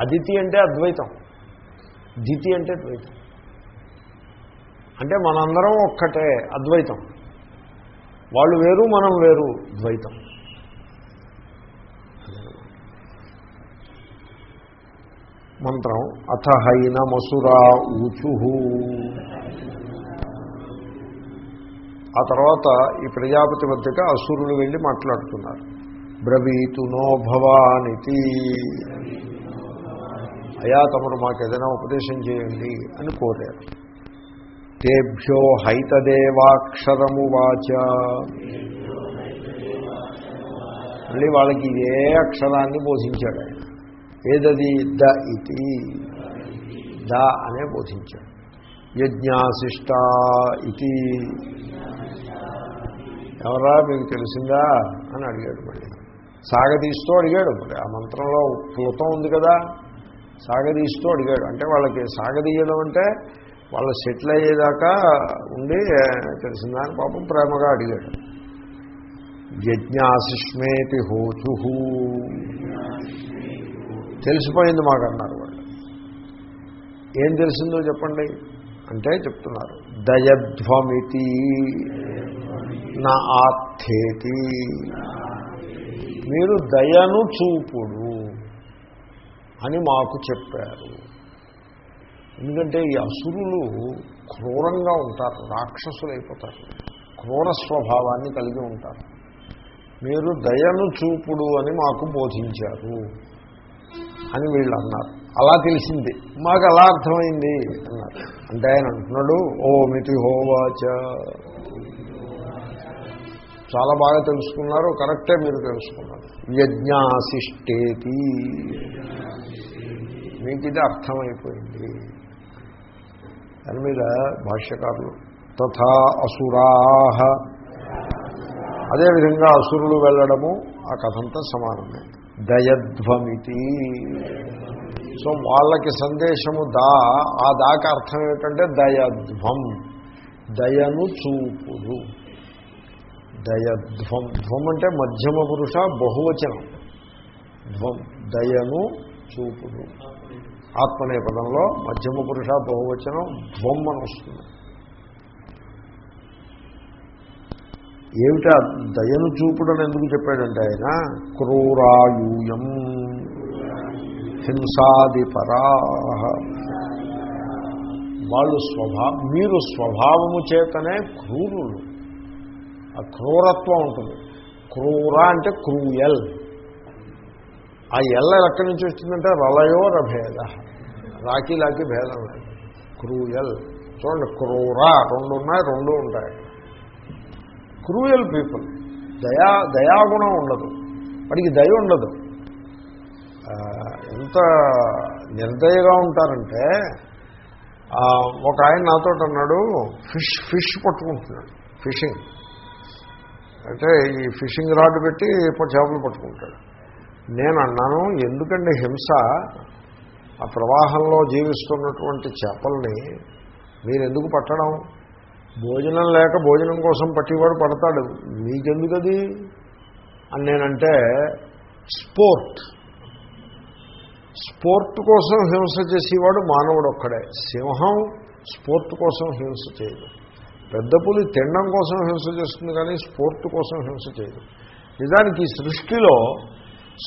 అదితి అంటే అద్వైతం. దితి అంటే ద్వైతం. అంటే మనందరం ఒక్కటే అద్వైతం. వాళ్ళు వేరు మనం వేరు ద్వైతం. మంత్రం అథ హైనమసురా ఊచు ఆ తర్వాత ఈ ప్రజాపతి వద్దకు అసురులు వెళ్ళి మాట్లాడుతున్నారు. బ్రవీతునో భవానితి. అయా తమరు మాకు ఏదైనా ఉపదేశం చేయండి అని కోరారు. తేభ్యో హైతదేవాక్షరము వాచ. మళ్ళీ వాళ్ళకి ఇదే అక్షరాన్ని బోధించాడు ఆయన? ఏదది? ద ఇది ద అనే బోధించాడు. యజ్ఞాశిష్ట ఇది ఎవరా మీకు తెలిసిందా? అని అడిగాడు మళ్ళీ. సాగదీస్తూ అడిగాడు మరి. ఆ మంత్రంలో క్లుతం ఉంది కదా. సాగదీస్తూ అడిగాడు. అంటే వాళ్ళకి సాగదీయడం అంటే వాళ్ళ సెటిల్ అయ్యేదాకా ఉండి తెలిసిందా? అని పాపం ప్రేమగా అడిగాడు. యజ్ఞాశిష్మేతి హోచు. తెలిసిపోయింది మాకు అన్నారు వాళ్ళు. ఏం తెలిసిందో చెప్పండి. అంటే చెప్తున్నారు. దయధ్వమితి. నా ఆథేతి మీరు దయను చూపుడు అని మాకు చెప్పారు. ఎందుకంటే ఈ అసురులు క్రూరంగా ఉంటారు రాక్షసులు అయిపోతారు క్రూర స్వభావాన్ని కలిగి ఉంటారు. మీరు దయను చూపుడు అని మాకు బోధించారు అని వీళ్ళు అన్నారు. అలా తెలిసింది. మాకు అలా అర్థమైంది అన్నారు. అంటే ఆయన అంటున్నాడు ఓ మితి హోవాచ చాలా బాగా తెలుసుకున్నారు. కరెక్టే మీరు తెలుసుకున్నారు. యజ్ఞాశిష్టేతి మీకు ఇది అర్థమైపోయింది. దాని మీద భాష్యకారులు తథా అసురాహ అదేవిధంగా అసురులు వెళ్ళడము ఆ కథంతా సమానమే. దయధ్వమితి. సో వాళ్ళకి సందేశము దా. ఆ దాకా అర్థం ఏమిటంటే దయధ్వం. దయను చూపుడు దయధ్వం ధ్వం అంటే మధ్యమ పురుష బహువచనం. ధ్వం దయను చూపుడు. ఆత్మనే పదంలో మధ్యమ పురుష బహువచనం ధ్వం అని వస్తుంది. ఏమిటా? దయను చూపుడని ఎందుకు చెప్పాడంటే ఆయన క్రూరాయూయం హింసాదిపరా వాళ్ళు స్వభా మీరు స్వభావము చేతనే క్రూరులు. ఆ క్రూరత్వం ఉంటుంది. క్రూర అంటే క్రూయల్. ఆ ఎల్ల ఎక్కడి నుంచి వచ్చిందంటే రలయో రభేద రాఖీ లాకి భేదం లేదు క్రూయల్. చూడండి క్రూర రెండు ఉన్నాయి రెండు ఉంటాయి. Cruel people. దయా దయాగుణం ఉండదు. వాడికి దయ ఉండదు. ఎంత నిర్దయగా ఉంటారంటే ఒక ఆయన నాతో అన్నాడు ఫిష్ ఫిష్ పట్టుకుంటున్నాడు. ఫిషింగ్. అంటే ఈ ఫిషింగ్ రాడ్ పెట్టి చేపలు పట్టుకుంటాడు. నేను అన్నాను ఎందుకంటే హింస ఆ ప్రవాహంలో జీవిస్తున్నటువంటి చేపల్ని మీరెందుకు పట్టడం? భోజనం లేక భోజనం కోసం పట్టేవాడు పడతాడు. మీకెందుకది అని నేనంటే స్పోర్ట్. స్పోర్ట్ కోసం హింస చేసేవాడు మానవుడు ఒక్కడే సింహం స్పోర్ట్ కోసం హింస చేయదు. పెద్ద పులి తినడం కోసం హింస చేస్తుంది కానీ స్పోర్ట్ కోసం హింస చేయదు. నిజానికి ఈ సృష్టిలో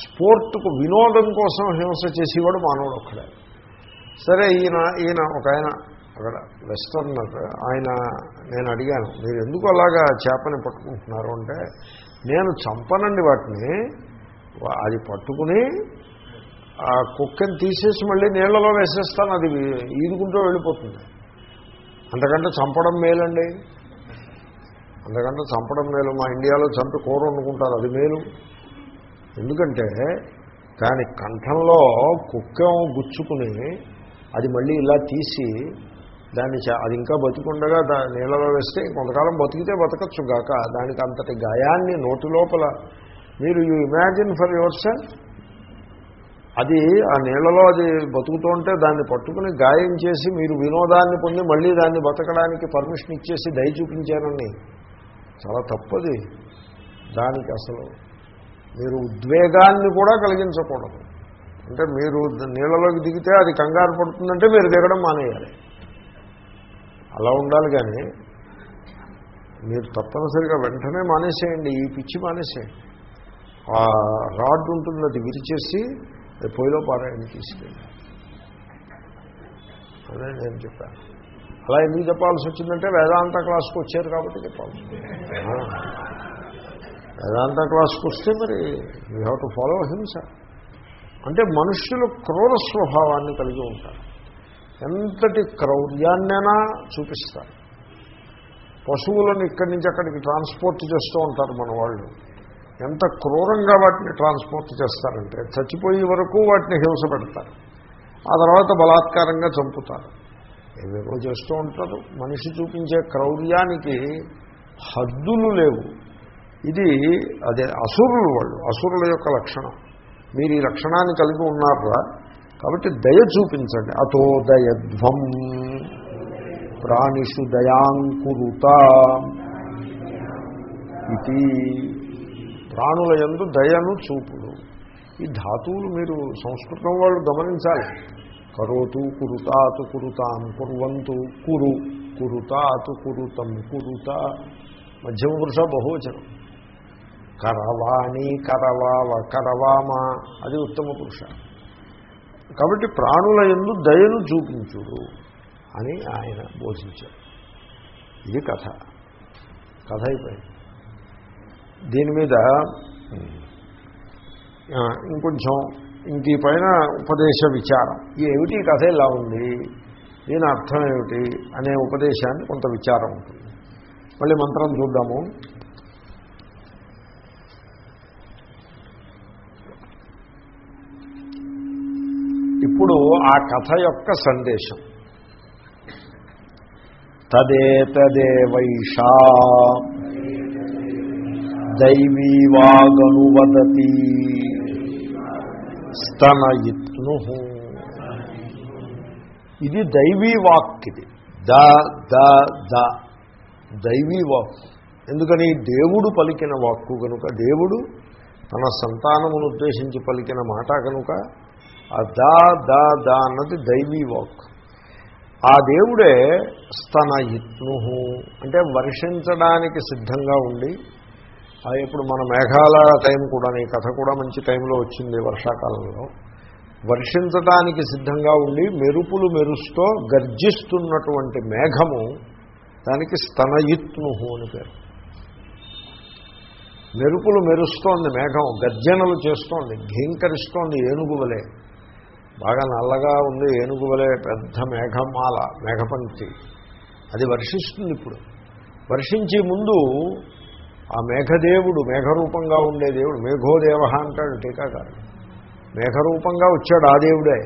స్పోర్ట్కు వినోదం కోసం హింస చేసేవాడు మానవుడు ఒక్కడే. సరే ఈయన ఈయన ఒక ఆయన అక్కడ వెస్టర్న్ ఆయన నేను అడిగాను మీరు ఎందుకు అలాగా చేపని పట్టుకుంటున్నారు? అంటే నేను చంపనండి వాటిని అది పట్టుకుని ఆ కుక్కని తీసేసి మళ్ళీ నీళ్ళలో వేసేస్తాను అది ఈదుకుంటూ వెళ్ళిపోతుంది. అంతకంటే చంపడం మేలండి. అంతకంటే చంపడం మేలు. మా ఇండియాలో చంపి కూర వండుకుంటారు అది మేలు. ఎందుకంటే దాని కంఠంలో కుక్కం గుచ్చుకుని అది మళ్ళీ ఇలా తీసి దాన్ని అది ఇంకా బతికుండగా దాని నీళ్ళలో వేస్తే కొంతకాలం బతికితే బతకచ్చు గాక. దానికి అంతటి గాయాన్ని నోటి లోపల మీరు you imagine for yourself. అది ఆ నీళ్ళలో అది బతుకుతుంటే దాన్ని పట్టుకుని గాయం చేసి మీరు వినోదాన్ని పొంది మళ్ళీ దాన్ని బతకడానికి పర్మిషన్ ఇచ్చేసి దయ చూపించారని. చాలా తప్పది. దానికి అసలు మీరు ఉద్వేగాన్ని కూడా కలిగించకూడదు. అంటే మీరు నీళ్ళలోకి దిగితే అది కంగారు పడుతుందంటే మీరు దిగడం మానేయాలి. అలా ఉండాలి కానీ మీరు తప్పనిసరిగా వెంటనే మానేసేయండి ఈ పిచ్చి మానేసేయండి. ఆ రాడ్ ఉంటుంది అది విరిచేసి పొయ్యిలో పారాయణ తీసుకెళ్ళి అదే నేను చెప్పాను. అలా ఎందుకు చెప్పాల్సి వచ్చిందంటే వేదాంత క్లాస్కి వచ్చారు కాబట్టి చెప్పాల్సి వేదాంత క్లాస్కి వస్తే మరి యూ హ్యావ్ టు ఫాలో హింస అంటే మనుష్యులు క్రూర స్వభావాన్ని కలిగి ఉంటారు. ఎంతటి క్రౌర్యాన్నైనా చూపిస్తారు. పశువులను ఇక్కడి నుంచి అక్కడికి ట్రాన్స్పోర్ట్ చేస్తూ ఉంటారు మన వాళ్ళు. ఎంత క్రూరంగా వాటిని ట్రాన్స్పోర్ట్ చేస్తారంటే చచ్చిపోయే వరకు వాటిని హింస పెడతారు. ఆ తర్వాత బలాత్కారంగా చంపుతారు. ఏవేవో చేస్తూ ఉంటారు. మనిషి చూపించే క్రౌర్యానికి హద్దులు లేవు. ఇది అదే అసురులు వాళ్ళు అసురుల యొక్క లక్షణం. మీరు ఈ లక్షణాన్ని కలిగి ఉన్నారా కాబట్టి దయ చూపించండి. అతో దయధ్వం ప్రాణిషు దయాంకురుత. ఇది ప్రాణుల యందు దయను చూపుడు. ఈ ధాతువులు మీరు సంస్కృతం వాళ్ళు గమనించాలి. కరోతు కురుతాతు కురుతాం కుర్వంతు కురు కురుతాతు కురుతం కురుత. మధ్యమ పురుష బహువచనం. కరవాణి కరవావ కరవామ అది ఉత్తమ పురుష. కాబట్టి ప్రాణుల ఎందు దయను చూపించుడు అని ఆయన బోధించారు. ఇది కథ. కథ అయిపోయింది. దీని మీద ఇంకొంచెం ఇంక ఈ పైన ఉపదేశ విచారం. ఏమిటి? కథ ఇలా ఉంది? దీని అర్థం ఏమిటి? అనే ఉపదేశాన్ని కొంత విచారం ఉంటుంది. మళ్ళీ మంత్రం చూద్దాము. ఇప్పుడు ఆ కథ యొక్క సందేశం. తదే తదే వైషా దైవీవాగనువదతి. స్తనయిత్ను. ఇది దైవీ వాక్ ఇది ద ద ద. దైవీ వాక్ ఎందుకని? దేవుడు పలికిన వాక్కు కనుక దేవుడు తన సంతానమును ఉద్దేశించి పలికిన మాట కనుక ఆ దా దా దా అన్నది దైవీ వాక్ ఆ దేవుడే స్తనయిత్ను. అంటే వర్షించడానికి సిద్ధంగా ఉండి ఇప్పుడు మన మేఘాల టైం కూడా ఈ కథ కూడా మంచి టైంలో వచ్చింది వర్షాకాలంలో. వర్షించడానికి సిద్ధంగా ఉండి మెరుపులు మెరుస్తూ గర్జిస్తున్నటువంటి మేఘము దానికి స్తనయిత్ను అని పేరు. మెరుపులు మెరుస్తోంది మేఘం గర్జనలు చేస్తోంది ఘీంకరిస్తోంది ఏనుగువలే బాగా నల్లగా ఉంది ఏనుగువలే పెద్ద మేఘమాల మేఘపంక్తి. అది వర్షిస్తుంది ఇప్పుడు. వర్షించే ముందు ఆ మేఘదేవుడు మేఘరూపంగా ఉండే దేవుడు మేఘోదేవ అంటాడు టీకాకారుడు. మేఘరూపంగా వచ్చాడు ఆ దేవుడే.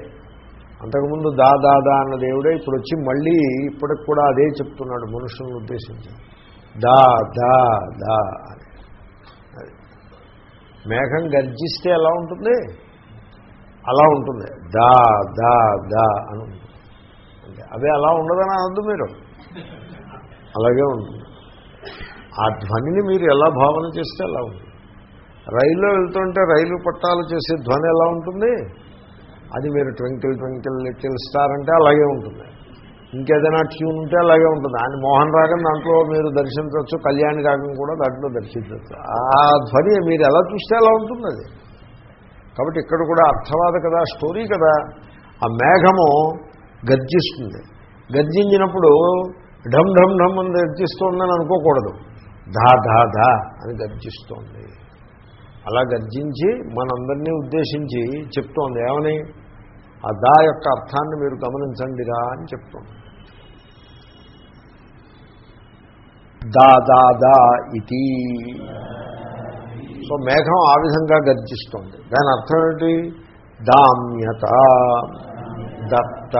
అంతకుముందు దా దా దా అన్న దేవుడే ఇప్పుడు వచ్చి మళ్ళీ ఇప్పటికి కూడా అదే చెప్తున్నాడు మనుషులను ఉద్దేశించి. దా దా దా అని. మేఘం గర్జిస్తే ఎలా ఉంటుంది? అలా ఉంటుంది. దా దా దా అని ఉంటుంది. అంటే అదే అలా ఉండదని అనద్దు మీరు? అలాగే ఉంటుంది. ఆ ధ్వనిని మీరు ఎలా భావన చేస్తే అలా ఉంది రైల్లో వెళ్తుంటే రైలు పట్టాలు చేసే ధ్వని ఎలా ఉంటుంది? అది మీరు ట్వింకిల్ ట్వింకిల్ లిటిల్ స్టార్ అంటే అలాగే ఉంటుంది. ఇంకేదైనా ట్యూన్ ఉంటే అలాగే ఉంటుంది. ఆయన మోహన్ రాగం దాంట్లో మీరు దర్శించవచ్చు కళ్యాణి రాగం కూడా దాంట్లో దర్శించవచ్చు. ఆ ధ్వని మీరు ఎలా చూస్తే అలా ఉంటుంది అది. కాబట్టి ఇక్కడ కూడా అర్థవాద కదా స్టోరీ కదా. ఆ మేఘము గర్జిస్తుంది. గర్జించినప్పుడు ఢమ్ ఢమ్ ఢమ్ అని గర్జిస్తుందని అనుకోకూడదు. ధా ధా ధా అని గర్జిస్తోంది. అలా గర్జించి మనందరినీ ఉద్దేశించి చెప్తోంది. ఏమని? ఆ దా యొక్క అర్థాన్ని మీరు గమనించండిరా అని చెప్తోంది. దా దా దా ఇది సో మేఘం ఆ విధంగా గర్జిస్తోంది. దాని అర్థం ఏంటి దామ్యత దత్త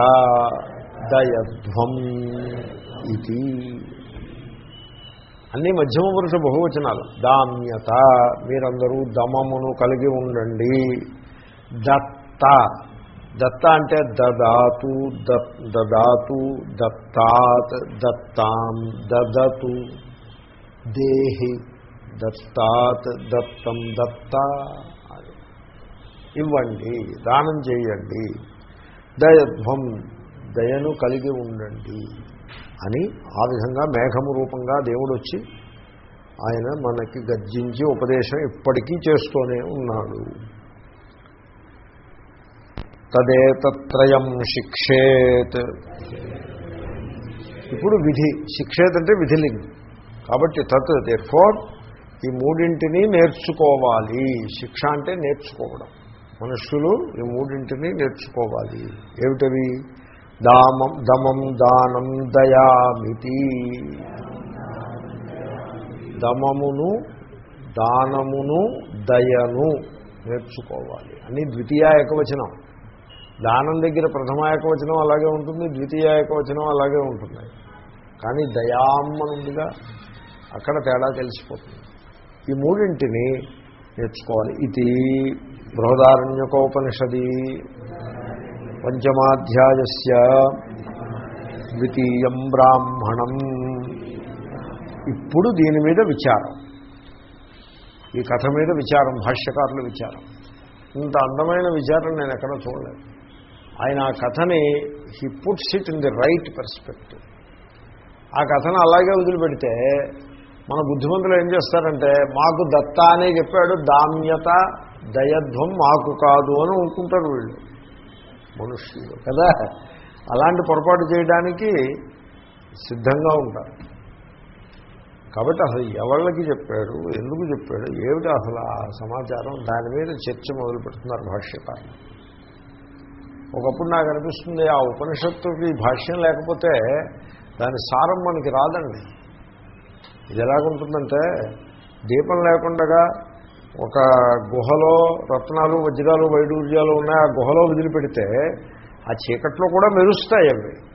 దయధ్వం ఇది అన్ని మధ్యమ పురుష బహువచనాలు. దామ్యత మీరందరూ దమమును కలిగి ఉండండి. దత్త. దత్త అంటే దదాతు దత్ దదాతు దత్తాత్ దత్తాం దదతు. దేహి. దత్తాత్ దత్తం దత్త. ఇవ్వండి దానం చేయండి. దయధ్వం దయను కలిగి ఉండండి. అని ఆ విధంగా మేఘము రూపంగా దేవుడు వచ్చి ఆయన మనకి గర్జించి ఉపదేశం ఇప్పటికీ చేస్తూనే ఉన్నాడు. తదేతత్రయం శిక్షేత్. ఇప్పుడు విధి శిక్షేత్ అంటే విధిలింగ్. కాబట్టి తత్ ఫోర్ ఈ మూడింటిని నేర్చుకోవాలి. శిక్ష అంటే నేర్చుకోవడం. మనుష్యులు ఈ మూడింటిని నేర్చుకోవాలి. ఏమిటవి? దామం దమం దానం దయామితి. దమమును దానమును దయను నేర్చుకోవాలి. అని ద్వితీయ ఏకవచనం. దానం దగ్గర ప్రథమ ఏకవచనం అలాగే ఉంటుంది ద్వితీయ ఏకవచనం అలాగే ఉంటుంది. కానీ దయామ్మనుందిగా అక్కడ తేడా తెలిసిపోతుంది. ఈ మూడింటిని నేర్చుకోవాలి. ఇది బృహదారణ్యకోపనిషది పంచమాధ్యాయస్య ద్వితీయం బ్రాహ్మణం. ఇప్పుడు దీని మీద విచారం. ఈ కథ మీద విచారం భాష్యకారుల విచారం. ఇంత అందమైన విచారం నేను ఎక్కడ చూడలేదు. ఆయన ఆ కథని he puts it in the right perspective ఆ కథను అలాగే వదిలిపెడితే మన బుద్ధిమంతులు ఏం చేస్తారంటే మాకు దత్త అనే చెప్పాడు దామ్యత దయధ్వం మాకు కాదు అని అనుకుంటారు వీళ్ళు. మనుష్యులు. కదా? అలాంటి పొరపాటు చేయడానికి సిద్ధంగా ఉంటారు. కాబట్టి అసలు ఎవళ్ళకి చెప్పాడు ఎందుకు చెప్పాడు ఏమిటి అసలు ఆ సమాచారం? దాని మీద చర్చ మొదలు పెడుతున్నారు భాష్యకారులు. ఒకప్పుడు నాకు అనిపిస్తుంది ఆ ఉపనిషత్తుకి భాష్యం లేకపోతే దాని సారం మనకి రాదండి. ఇది ఎలాగుంటుందంటే దీపం లేకుండా ఒక గుహలో రత్నాలు వజ్రాలు వైడూర్యాలు ఉన్నాయి. ఆ గుహలో వదిలిపెడితే ఆ చీకట్లో కూడా మెరుస్తాయి అవి.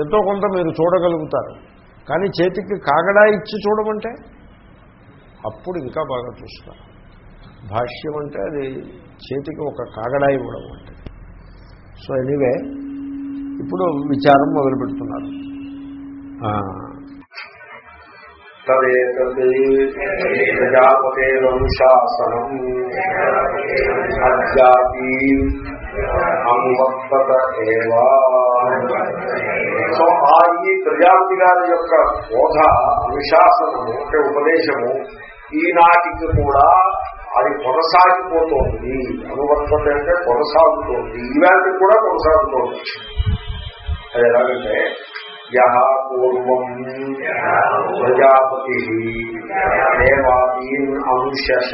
ఎంతో కొంత మీరు చూడగలుగుతారు. కానీ చేతికి కాగడా ఇచ్చి చూడమంటే? అప్పుడు ఇంకా బాగా చూస్తారు. భాష్యం అంటే అది చేతికి ఒక కాగడా ఇవ్వడం అంటే. సో ఎనీవే ఇప్పుడు విచారం మొదలు పెడుతున్నారు తదేతద్ అనువర్తత సో ఆ ఈ ప్రజాపతి గారి యొక్క బోధ అనుశాసనము అంటే ఉపదేశము ఈనాటికి కూడా అది కొనసాగిపోతోంది. అనువర్తత అంటే కొనసాగుతోంది. ఈనాటికి కూడా కొనసాగుతోంది. అది ఎలాగంటే యహ పూర్వం ప్రజాపతి దేవాదీన్ అంశాస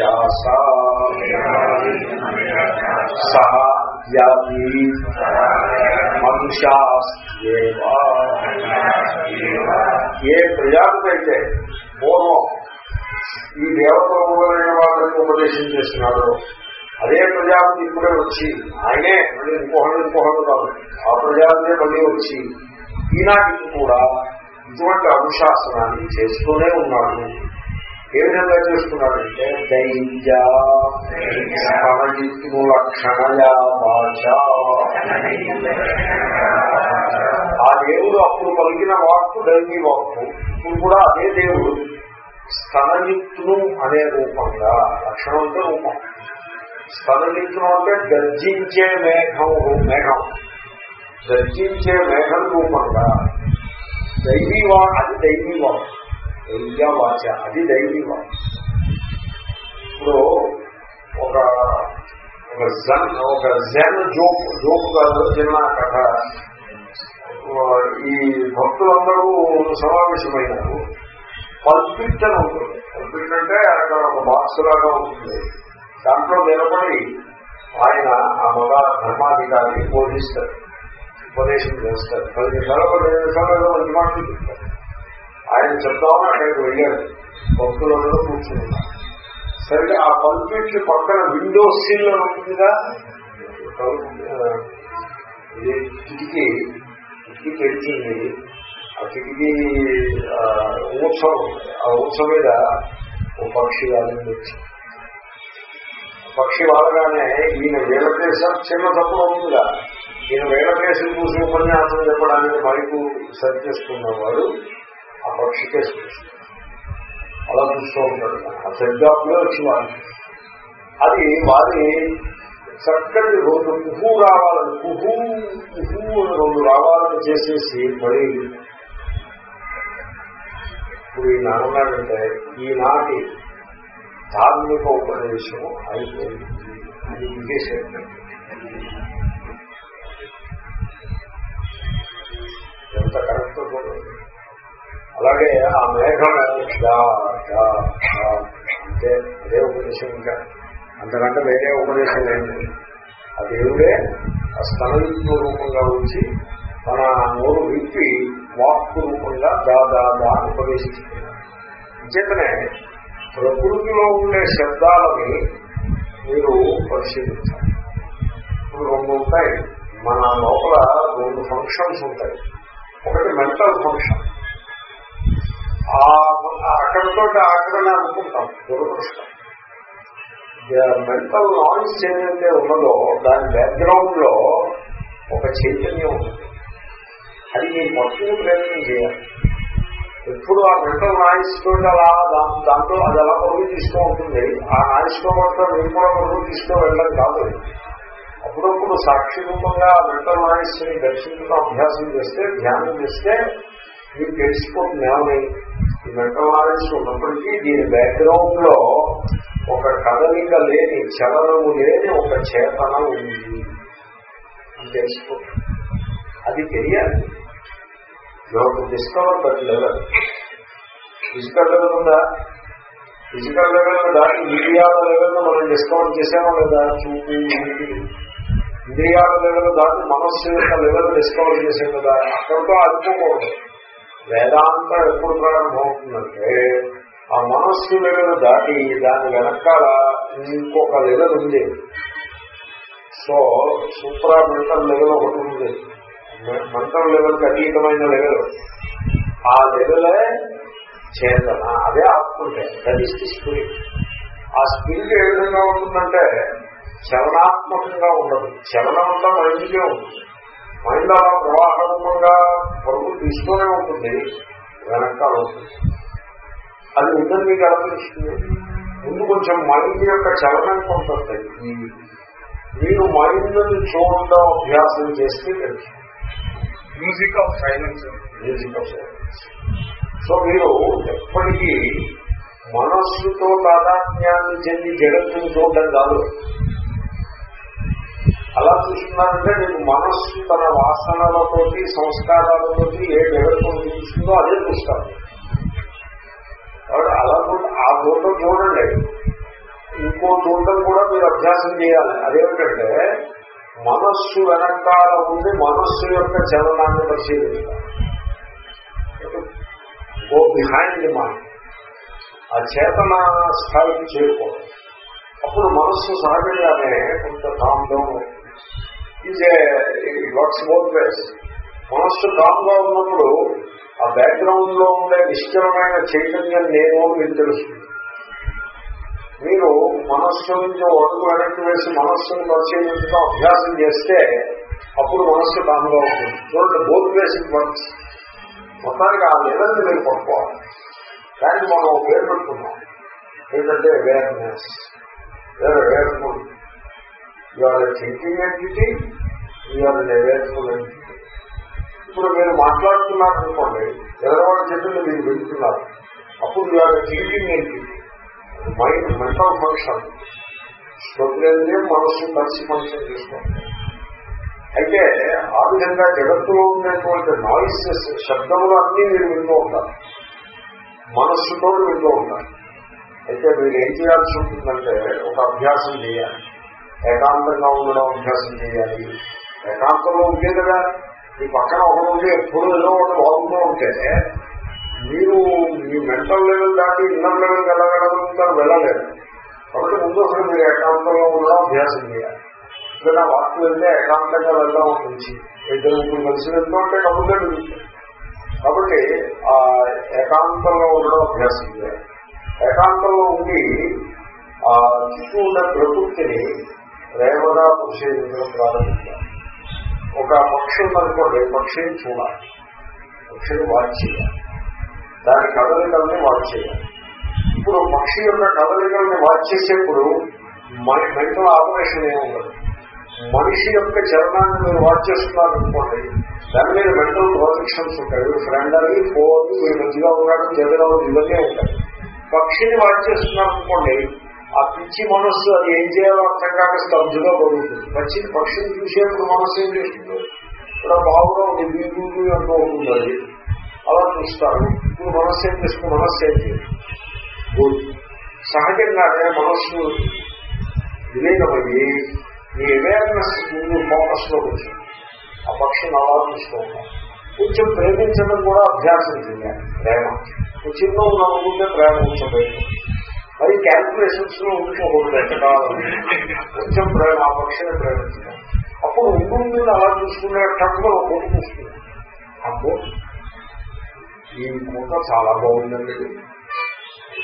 సహ అద్యాపి మనుషాస్యేవా ఏ ప్రజాపతి అయితే పూర్వం ఈ దేవతల మొదలైన వాళ్ళకి ఉపదేశం చేస్తున్నాడు అదే ప్రజాపతి ఇప్పుడే వచ్చి ఆయనే మళ్ళీ ఇంకొకళ్ళు ఇంకొకళ్ళు కాదు. ఆ ప్రజాపతి మళ్ళీ వచ్చి ఈనాటికి కూడా ఇటువంటి అనుశాసనాన్ని చేస్తూనే ఉన్నాడు ఏ విధంగా చేస్తున్నాడంటే దైత్య లక్షణయా భాష ఆ దేవుడు అప్పుడు పలికిన వాక్కు దైవీ వాక్కు. ఇప్పుడు కూడా అదే దేవుడు స్తనయుక్తును అనే రూపంగా లక్షణం అంటే రూపం. స్తనయుక్తును అంటే గర్జించే మేఘం మేఘం. గర్జించే మేఘం రూపంగా దైవీవా అది దైవీవా దైవ్య వాచ అది దైవీవా ఇప్పుడు ఒక ఒక జన్ ఒక జన్ జోక్ జోక్గా చిన్న కథ ఈ భక్తులందరూ సమావేశమైనారు పల్పిట్ అని ఉంటుంది పల్పిట్ అంటే అక్కడ ఒక బాక్స్ లాగా ఉంటుంది దాంట్లో నిలబడి ఆయన ఆ మగ ధర్మాధికారి బోధిస్తారు ఉపదేశం చేస్తారు. పది నిమిషాలు పది నిమిషాలు ఏదో మంచి మాటలు చెప్తారు ఆయన చెప్తామని అక్కడికి వెళ్ళారు భక్తులందరూ కూర్చున్నారు. సరిగ్గా ఆ పల్పిట్ పక్కన విండో సీల్ ఉంటుందిగా? ఇది కిటికీ కిటికీ తెరిచింది ఆ కిటికీ ఆ, ఉత్సవం ఆ ఉత్సవం మీద ఓ పక్షి వాళ్ళని వచ్చింది పక్షి వాళ్ళగానే ఈయన వేల దేశం చిన్న తప్పులు అవుతుందిగా. ఈయన వేల చూసి ఉపన్యాసం చెప్పడానికి మైకు సరి చేసుకున్నవాడు ఆ పక్షి కేసు అలా చూస్తూ ఉంటాడు. ఆ సెడ్జాప్లో వచ్చి వాడి అది వారి చక్కటి రోజు కుహు రావాలని కుహు కుహు అని రోజు రావాలని చేసేసి మరి ఇప్పుడు ఈయన అన్నాడంటే ఈనాటి ధార్మిక ఉపదేశం అయిపోయింది. అది ఇంకేసేయండి ఎంత కరెక్ట్ చూడండి అలాగే ఆ మేఘము డా, డా, డా అంటే అదే ఉపదేశం ఇంకా అంతకంటే వేరే ఉపదేశం ఏంటి ఆ దేవుడే ఆ స్థలయుక్త రూపంగా వచ్చి తన నోరు విప్పి వాక్కు రూపంగా దా దా దా అని ఉపదేశిస్తున్నాడు అంచేతనే ప్రకృతిలో ఉండే శబ్దాలని మీరు పరిశీలించాలి. ఇప్పుడు రెండు ఉంటాయి. మన లోపల రెండు ఫంక్షన్స్ ఉంటాయి. ఒకటి మెంటల్ ఫంక్షన్ ఆ అక్కడితో అక్కడనే అనుకుంటాం దురదృష్టం. మెంటల్ నాయిస్ ఏదైతే ఉన్నదో దాని బ్యాక్గ్రౌండ్లో ఒక చైతన్యం ఉంటుంది అది మీరు మొత్తం ప్రయత్నం చేయాలి. ఎప్పుడు ఆ మెంటల్ నాయిస్ తోటి అలా దాంట్లో అది ఎలా పరుగు తీసుకో ఉంటుంది. ఆ నాయిస్తో మాత్రం మీరు కూడా పరుగు తీసుకో వెళ్ళడం కాదు అప్పుడప్పుడు సాక్షి రూపంగా మెంటల్ నాయిస్ని దర్శించడం అభ్యాసం చేస్తే ధ్యానం చేస్తే మీకు తెలిసిపోతుంది ఏమని? ఈ మెంటల్ నాయిస్ ఉన్నప్పటికీ దీని బ్యాక్గ్రౌండ్లో ఒక కదలిక లేని చలనము లేని ఒక చేతన ఉంది. అని తెలిసిపోతుంది. అది తెలియాలి. నాకు discover that level physical level ఉందా ఫిజికల్ లెవెల్ దాటి ఇంద్రియాల లెవెల్ మనం డిస్కవర్ చేసామో లేదా? చూపు ఇంటి ఇంద్రియాల లెవెల్ దాటి మనస్సు యొక్క లెవెల్ డిస్కవర్ చేసాం కదా అక్కడితో అనుకోకూడదు వేదాంతం ఎప్పుడు ప్రారంభమవుతుందంటే ఆ మనస్సు లెవెల్ దాటి దాని వెనకాల ఇంకొక లెవెల్ ఉంది. సో సూప్రా మెంటల్ లెవెల్ ఒకటి ఉంది. మెంటల్ లెవెల్కి అతీతమైన లెవెల్ ఆ లెవెలే చేతన అదే ఆత్మ దట్ ఈస్ ది స్పిరిట్ ఆ స్పిరిట్ ఏ విధంగా ఉంటుందంటే చలనాత్మకంగా ఉండదు. చలనం అంతా మైండ్కే ఉంటుంది. మైండ్ అలా ప్రవాహరూపంగా పరుగులు తీస్తూనే ఉంటుంది. వెనకాల ఉంటుంది. అది ఉందని మీకు అనిపిస్తుంది? ముందు కొంచెం మైండ్ యొక్క చలనం కొంత తగ్గి మీరు మైండ్ చూడడం అభ్యాసం చేస్తే తెలుసు music of silence music of silence so మీరు ఎప్పటికీ మనస్సుతో తాదాత్మ్యాన్ని చెంది జగత్తుని చూడడం కాదు. అలా చూస్తున్నారంటే మీకు మనస్సు తన వాసనలతోటి సంస్కారాలతోటి ఏ జగత్తు చూస్తుందో అదే చూస్తారు కాబట్టి అలా చూ- ఆ చూడటం చూడండి. ఇంకో చూడటం కూడా మీరు అభ్యాసం చేయాలి. అదేమిటంటే మనస్సు వెనకాల ఉండి మనస్సు యొక్క చలనాన్ని పరిశీలించాలి. గో బిహైండ్ ది మైండ్ ఆ చేతన స్థాయికి చేరుకోవాలి. అప్పుడు మనస్సు సహజంగానే కొంత కామ్గా ఈజ్ వర్క్స్ బోత్ వేస్ మనస్సు కామ్గా ఉన్నప్పుడు ఆ బ్యాక్గ్రౌండ్లో ఉండే నిశ్చలమైన చైతన్యం నేను అని మీకు తెలుస్తుంది. మీరు మనస్సు నుంచి ఒక అడుగు వెనక్కి వేసి మనస్సును పరిశీలించడం అభ్యాసం చేస్తే అప్పుడు మనస్సు కామ్గా ఉంటుంది. చూడండి బోత్ వేసి వర్క్స్ మొత్తానికి ఆ లెవెల్ని మీరు పట్టుకోవాలి. దానికి మనం ఒక పేరు పెట్టుకున్నాం ఏంటంటే awareness awareful your thinking entity your నెరవేర్చుకున్న entity ఇప్పుడు మీరు మాట్లాడుతున్నారనుకోండి ఎదరవాడు చెప్పింది మీరు వింటున్నారు అప్పుడు your thinking entity mind mental function స్వప్నేంద్రియ మనస్సు కలిసి ఫంక్షన్ చేసుకోండి అయితే ఆ విధంగా జగత్తులో ఉండేటువంటి నాయిసెస్ శబ్దములు అన్నీ మీరు వింటూ ఉంటారు. మనస్సుతో వింటూ ఉంటారు. అయితే మీరు ఏం చేయాల్సి ఉంటుందంటే ఒక అభ్యాసం చేయాలి. ఏకాంతంగా ఉండడం అభ్యాసం చేయాలి. ఏకాంతంలో ఉంటే కదా మీ పక్కన ఒకరు ఉంటే ఎప్పుడు ఏదో ఒకటి బాగుంటూ ఉంటే మీరు మీ మెంటల్ లెవెల్ దాటి ఇన్నర్ లెవెల్కి వెళ్ళగలుగుతారు వెళ్ళలేదు కాబట్టి ముందు అసలు మీరు ఏకాంతంలో ఉండడం అభ్యాసం చేయాలి. ఏదైనా వాక్ వెళ్తే ఏకాంతంగా వెళ్దాం నుంచి ఇద్దరు ముగ్గురు కలిసి వెళ్తూ ఉంటే కబుర్లే కాబట్టి ఆ ఏకాంతంలో ఉండడం అభ్యాసం చేయాలి. ఏకాంతంలో ఉండి ఆ చుట్టూ ఉన్న ప్రకృతిని ప్రేమగా పరిశీలించడం ప్రారంభించాలి ఒక పక్షి ఉందనుకోండి పక్షిని చూడాలి. పక్షిని వాచ్ చేయాలి. దాని కదలికల్ని వాచ్ చేయాలి. ఇప్పుడు పక్షి యొక్క కదలికల్ని వాచ్ చేసేప్పుడు మెంటల్ ఆపరేషన్ ఏముండదు? ఉండదు మనిషి యొక్క చరణాన్ని మీరు వాచ్ చేస్తున్నారు అనుకోండి దాని మీద మెంటల్ ప్రొజెక్షన్స్ ఉంటాయి. ఫ్రెండ్ అని పోదు మీరు మంచిగా ఉన్నాడు చెడుగా ఉంది ఇవన్నీ ఉంటాయి పక్షిని వాచ్ చేస్తున్నారు అనుకోండి ఆ పిచ్చి మనస్సు అది ఏం చేయాలో అర్థం కాక స్తబ్దుగా పడుతుంది పచ్చి పక్షులు చూసేప్పుడు మనస్సు ఏం చేస్తుంది. ఇక్కడ బాగుగా ఉంది బీబీ అంటూ ఉంటుంది అది. అలా చూస్తారు. ఇప్పుడు మనస్సు ఏం చేస్తుంది? మనస్సు ఏం చేస్తుంది? సహజంగానే మనస్సు విలీనమయ్యి మీ అవేర్నెస్ ముందు ఫోకస్లో వచ్చింది ఆ పక్షిని అలా చూస్తూ కొంచెం ప్రేమించడం కూడా అభ్యాసం చేయాలి. ప్రేమ. చిన్న నమ్ముకుంటే ప్రేమ ఉంచబోయింది మరి క్యాల్కులేషన్స్లో ఉండిపోకూడదు కొంచెం ప్రేమ ఆ పక్షిని ప్రేమించడం అప్పుడు ఉంటుంది అలా చూసుకునే టక్కులో ఒక కోట చూస్తుంది అప్పుడు ఈ కోట చాలా బాగుందండి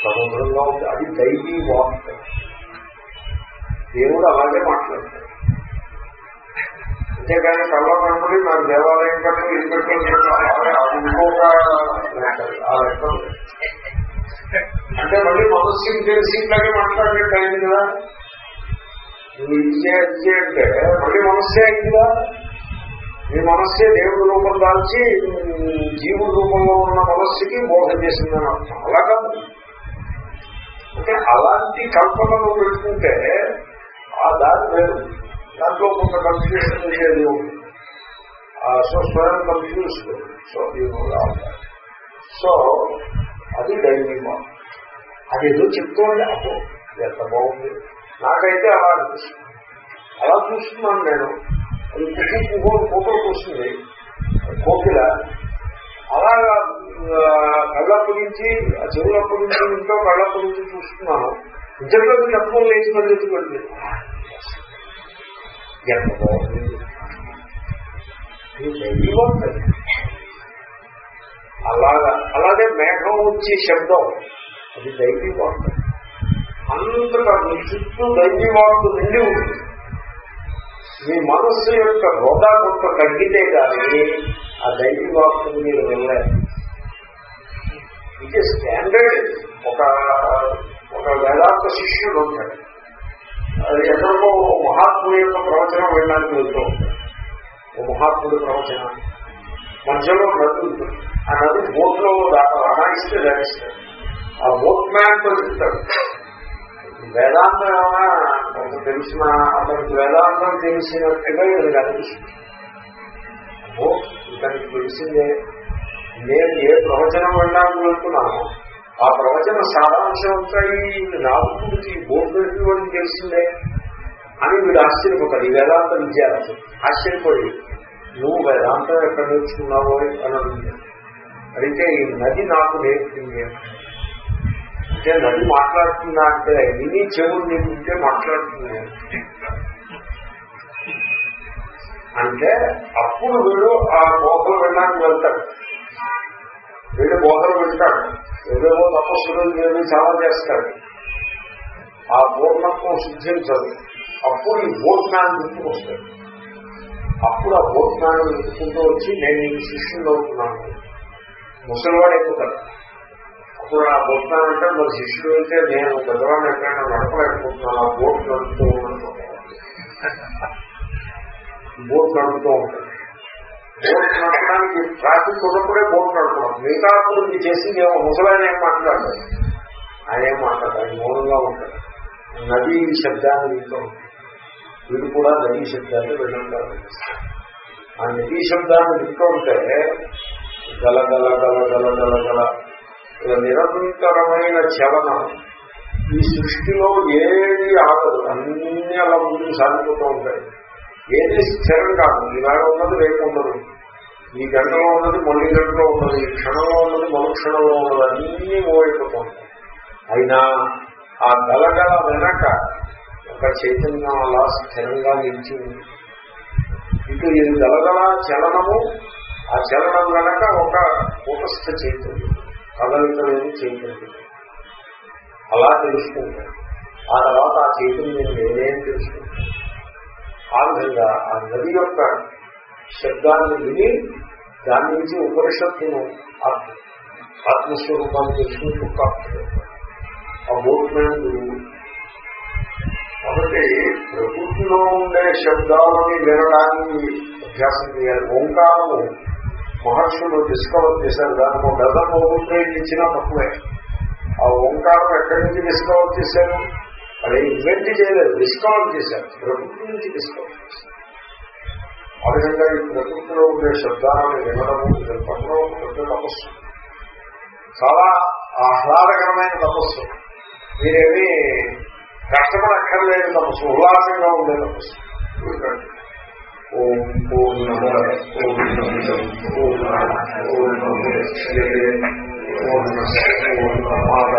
సముద్రంగా ఉంది అది దైవీ వాక్ దేవుడు అలాగే మాట్లాడతాడు అంతేకాని కళ్ళ కనబడి నాకు దేవాలయం కట్టు ఇది పెట్టు ఇంకొక ఆ లెక్క అంటే మళ్ళీ మనస్సుకి తెలిసి ఇట్లాగే మాట్లాడినట్టు అయింది కదా. నువ్వు ఇచ్చే ఇచ్చే అంటే మళ్ళీ మనస్సే అయింది కదా. మీ మనస్సే దేవుడి రూపం దాల్చి జీవుడి రూపంలో ఉన్న మనస్సుకి బోధ చేసిందని అర్థం. అలా కాదు. అంటే అలాంటి కల్పనలు పెట్టుకుంటే ఆ దారి వేరు. దాంట్లో కొంత కన్ఫ్యూషన్ ఉండేది ఉంది సో స్వయం కన్ఫ్యూజ్ సో సో అది దైవీమా అది ఏదో చెప్తోంది అబ్బో ఎంత బాగుంది. నాకైతే అలా అనిపిస్తుంది. అలా చూస్తున్నాను నేను. అది కుక్కు కుహో ఫోటో చూస్తుంది కోకిల. అలాగా కళ్ళప్ప నుంచి చెవులప్ప నుంచి ఇంట్లో కళ్ళప్ప నుంచి చూస్తున్నాను. నిజంలోకి తత్వం లేచి పరిగెత్తి ఎంత బాగుంది. ఇది దైవీవార్త. అలాగా అలాగే మేఘం వచ్చే శబ్దం. అది దైవీ వాక్ అంతటా మీ చుట్టూ దైవీ వాక్ నిండి ఉంటుంది. మీ మనస్సు యొక్క హోదా కొంత తగ్గితే కానీ ఆ దైవీ వాక్ మీరు వెళ్ళారు ఇది స్టాండర్డ్ ఒక ఒక వేదాంత శిష్యుడు ఉంటాడు. అది ఎక్కడికో ఒక మహాత్ముడి యొక్క ప్రవచనం వెళ్ళడానికి వెళ్తూ ఉంటాడు. ఓ మహాత్ముడి ప్రవచనం. మధ్యలో నది ఆ నది బోట్లో రహాయిస్తే ధరిస్తాడు ఆ బోట్ మ్యాన్తో వేదాంతం ఏమైనా కొంత తెలిసిన అతనికి వేదాంతం తెలిసినట్టుగా ఇది అనిపిస్తుంది. అబ్బో ఇతనికి తెలిసిందే. నేను ఏ ప్రవచనం వెళ్ళాలని వెళ్తున్నాను ఆ ప్రవచన సారాంశం అంతా ఈ నాగుడికి బోర్డు వాడికి తెలిసిందే అని వీడు ఆశ్చర్యపోతాడు. ఈ వేదాంత విద్యార్థి ఆశ్చర్యపోయి నువ్వు వేదాంతం ఎక్కడ నేర్చుకున్నావో అని అడిగాడు అయితే ఈ నది నాకు నేర్పింది అంటే నది మాట్లాడుతుందా అంటే విని చెవులు నీకు ఉంటే మాట్లాడుతుంది? అంటే అప్పుడు వీడు ఆ బోధలు వెళ్ళడానికి వెళ్తాడు. వీడు బోధలు వెళ్తాడు ఏదేవో తపస్సులు ఏమి చాలా చేస్తాడు. ఆ పూర్ణత్వం సిద్ధించదు. అప్పుడు ఈ బోధనాన్ని గుర్తుకొస్తాడు. అప్పుడు ఆ బోధనాన్ని గుర్తుకుంటూ వచ్చి నేను నీకు శిష్యులు అవుతున్నాను. ముసలివాడు అయిపోతాడు అప్పుడు ఆ బోధనాన్ని అంటే మరి శిష్యుడు అయితే నేను పెద్దవాడిని ఎక్కడైనా నడపలేకపోతున్నాను ఆ బోట్ నడుపుతూ ఉన్నాను బోట్ నడుపుతూ ఉంటాడు. బోట్ నడపడానికి ట్రాఫిక్ ఉన్నప్పుడే బోట్ నడపడం మిగతా అప్పుడు ఇది చేసింది ఏమో ముసలాయన ఏం మాట్లాడలేదు ఆయన ఏం మాట్లాడదు మౌనంగా ఉంటాడు. నదీ శబ్దాన్ని ఇంట్లో వీడు కూడా నదీ శబ్దాన్ని వినంటారు ఆ నదీ శబ్దాన్ని వింటూ ఉంటే గల గల గల గల గల గల ఇలా నిరంతరమైన చలనం ఈ సృష్టిలో ఏది ఆగదు. అన్ని అలా ముందుకు సాగిపోతూ ఉంటాయి. ఏది స్థిరం కాదు. ఈవేళ ఉన్నది రేపు ఉండదు. ఈ గంటలో ఉన్నది మళ్ళీ గంటలో ఉన్నది ఈ క్షణంలో ఉన్నది మరో క్షణంలో ఉన్నది అన్నీ మోయిపోతూ ఉంటాయి. అయినా ఆ గలగల వెనక ఒక చైతన్యం అలా స్థిరంగా నిలిచి ఉంది. ఇటు ఇది గలగల చలనము ఆ చలనం వెనక ఒక కూటస్థ చైతన్యం. కదలికలేని చైతన్యం. అలా తెలుసుకుంటాం ఆ తర్వాత ఆ చైతన్యం నేనేం తెలుసుకుంటాం ఆ విధంగా ఆ నది యొక్క శబ్దాన్ని విని దాని నుంచి ఉపనిషత్తును ఆత్మస్వరూపాన్ని తెలుసుకుంటూ కాదు ఆ బోట్ కాబట్టి ప్రకృతిలో ఉండే శబ్దాలని వినడానికి అభ్యాసం చేయాలి. ఓంకారము మహర్షులు డిస్కవర్ చేశారు. దానికి ఒక డజన్ ఓపెన్ ఇచ్చినా తక్కువే. ఆ ఓంకారం ఎక్కడి నుంచి డిస్కవర్ చేశారు? అది ఇన్వెంట్ చేయలేదు డిస్కవర్ చేశారు. ప్రకృతి నుంచి డిస్కవర్ చేశారు. ఆ విధంగా ఈ ప్రకృతిలో ఉండే శబ్దాలను వినడము చెప్పడంలో పెద్ద తపస్సు. చాలా ఆహ్లాదకరమైన తపస్సు. మీరేమి కష్టపడక్కర్లేని తపస్సు ఉల్లాసంగా ఉండే తపస్సు. ఎందుకంటే ఓం పూర్ణమ పూర్ణమిదం పూర్ణ పూర్ణముదచ్యతే పూర్ణస్ పూర్ణమాద